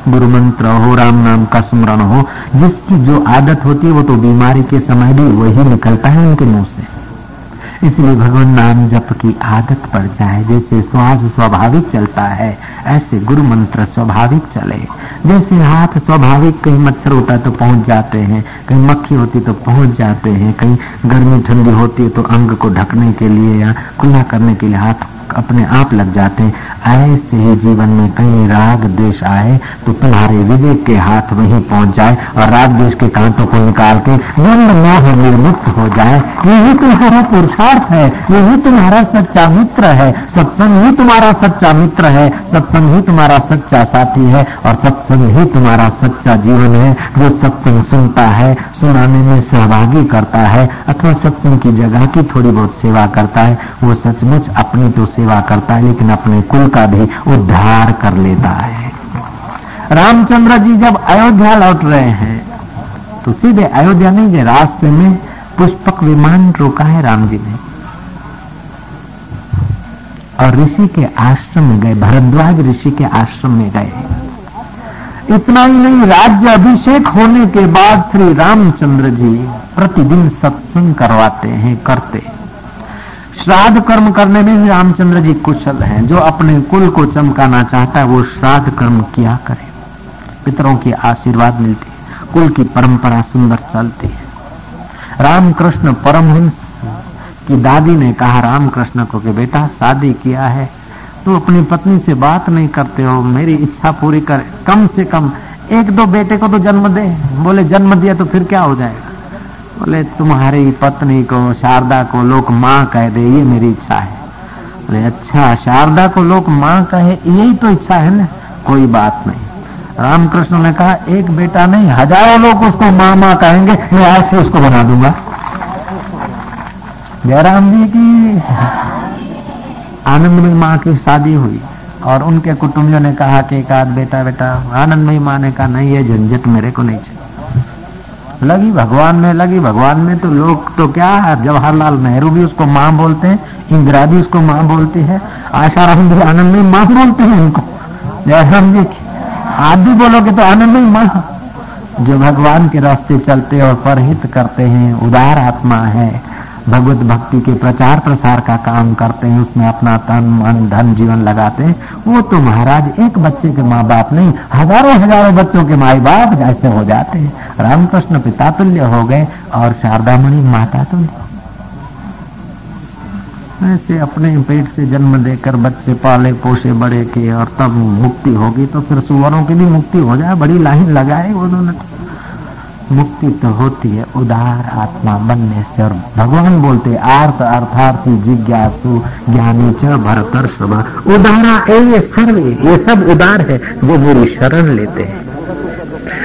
गुरु मंत्र हो, राम नाम का स्मरण हो। जिसकी जो आदत होती है, वो तो बीमारी के समय भी वही निकलता है उनके मुँह से। इसलिए भगवान नाम जप की आदत पड़ जाए, जैसे श्वास स्वाभाविक चलता है, ऐसे गुरु मंत्र स्वाभाविक चले। जैसे हाथ स्वाभाविक कहीं मच्छर होता तो पहुँच जाते हैं, कहीं मक्खी होती तो पहुँच जाते हैं, कहीं गर्मी ठंडी होती है तो अंग को ढकने के लिए या खुला करने के लिए हाथ अपने आप लग जाते हैं। ऐसे ही जीवन में कहीं राग द्वेष आए तो तुम्हारे विवेक के हाथ वहीं पहुँच जाए और राग द्वेष के कांटों को निकाल के यंग मोह निर्मुक्त हो जाए। यही तुम्हारा पुरुषार्थ है, यही तुम्हारा सच्चा मित्र है, सत्संग ही तुम्हारा सच्चा मित्र है, सत्संग ही तुम्हारा सच्चा साथी है और सत्संग ही तुम्हारा सच्चा जीवन है। जो सत्संग सुनता है, सुनाने में सहभागी करता है, अथवा सत्संग की जगह की थोड़ी बहुत सेवा करता है, वो सचमुच अपनी तो सेवा करता है, लेकिन अपने कुल का भी उद्धार कर लेता है। रामचंद्र जी जब अयोध्या लौट रहे हैं तो सीधे अयोध्या नहीं गए रास्ते में पुष्पक विमान रोका है राम जी ने। और ऋषि के आश्रम में गए, भरद्वाज ऋषि के आश्रम में गए। इतना ही नहीं, राज्य अभिषेक होने के बाद श्री रामचंद्र जी प्रतिदिन सत्संग करवाते हैं, करते हैं। श्राद्ध कर्म करने में भी रामचंद्र जी कुशल हैं। जो अपने कुल को चमकाना चाहता है, वो श्राद्ध कर्म किया करे। पितरों की आशीर्वाद मिलती है। कुल की परंपरा सुंदर चलती है। रामकृष्ण परमहंस की दादी ने कहा रामकृष्ण को कि बेटा, शादी किया है तो अपनी पत्नी से बात नहीं करते हो। मेरी इच्छा पूरी कर। कम से कम एक दो बेटे को तो जन्म दे। बोले, जन्म दिया तो फिर क्या हो जाएगा? बोले, तुम्हारी पत्नी को, शारदा को लोग माँ कह दे, ये मेरी इच्छा है। बोले अच्छा शारदा को लोग माँ कहे, यही तो इच्छा है ना? कोई बात नहीं। रामकृष्ण ने कहा, एक बेटा नहीं, हज़ारों लोग उसको माँ माँ कहेंगे, मैं आज से उसको बना दूँगा। जयराम जी की आनंदमयी माँ की शादी हुई और उनके कुटुंबियों ने कहा कि एक आध बेटा बेटा आनंदमयी माँ ने कहा, नहीं, ये झंझट मेरे को नहीं चाहिए। लगी, भगवान में लगी, भगवान में तो लोग तो क्या है? जवाहरलाल नेहरू भी उसको माँ बोलते हैं, इंदिरा भी उसको माँ बोलती है आशाराम भी आनंद में माँ बोलते हैं उनको जयराम जी आप भी बोलोगे तो आनंद में माँ। जो भगवान के रास्ते चलते और परहित करते हैं, उदार आत्मा है। भगवत भक्ति के प्रचार प्रसार का काम करते हैं, उसमें अपना तन, मन, धन, जीवन लगाते हैं। वो तो महाराज एक बच्चे के माँ बाप नहीं, हज़ारों हज़ारों बच्चों के माई बाप जैसे हो जाते हैं। रामकृष्ण पिता तुल्य हो गए और शारदामणि माता तुल्य ऐसे अपने पेट से जन्म देकर बच्चे पाले पोसे बड़े के और तब मुक्ति होगी तो फिर सुवरों की भी मुक्ति हो जाए, बड़ी लाइन लगाए उन्होंने। मुक्ति तो होती है, उदार आत्मा बनने से और भगवान बोलते आर्थ अर्थार्थी जिज्ञासु ज्ञानी च भरतर उदारा ये सर्वे, ये सब उदार है, वो मेरी शरण लेते हैं।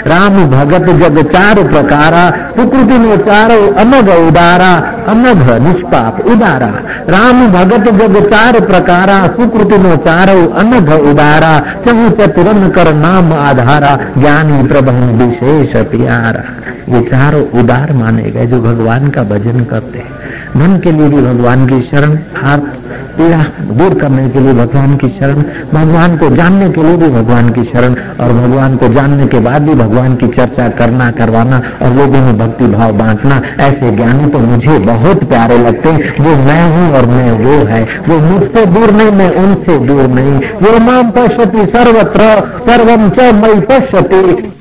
राम भगत जग चार प्रकारा सुकृति में चारो अनघ उदारा अनघ निष्पाप उदारा। राम भगत जग चार प्रकारा सुकृति में चारो अनघ उदारा। चहु चतुरन कर नाम आधारा, ज्ञानी प्रबंध विशेष प्यारा। ये चारों उदार माने गए जो भगवान का भजन करते हैं। मन के लिए भी भगवान की शरण, हाथ पीड़ा दूर करने के लिए भगवान की शरण, भगवान को जानने के लिए भी भगवान की शरण, और भगवान को जानने के बाद भी भगवान की चर्चा करना, करवाना, और लोगों में भक्ति भाव बांटना, ऐसे ज्ञानी तो मुझे बहुत प्यारे लगते हैं। वो मैं हूँ और मैं वो है। वो मुझसे दूर नहीं, मैं उनसे दूर नहीं। वो माम पश्यति सर्वत्र सर्वम च मई पश्यति।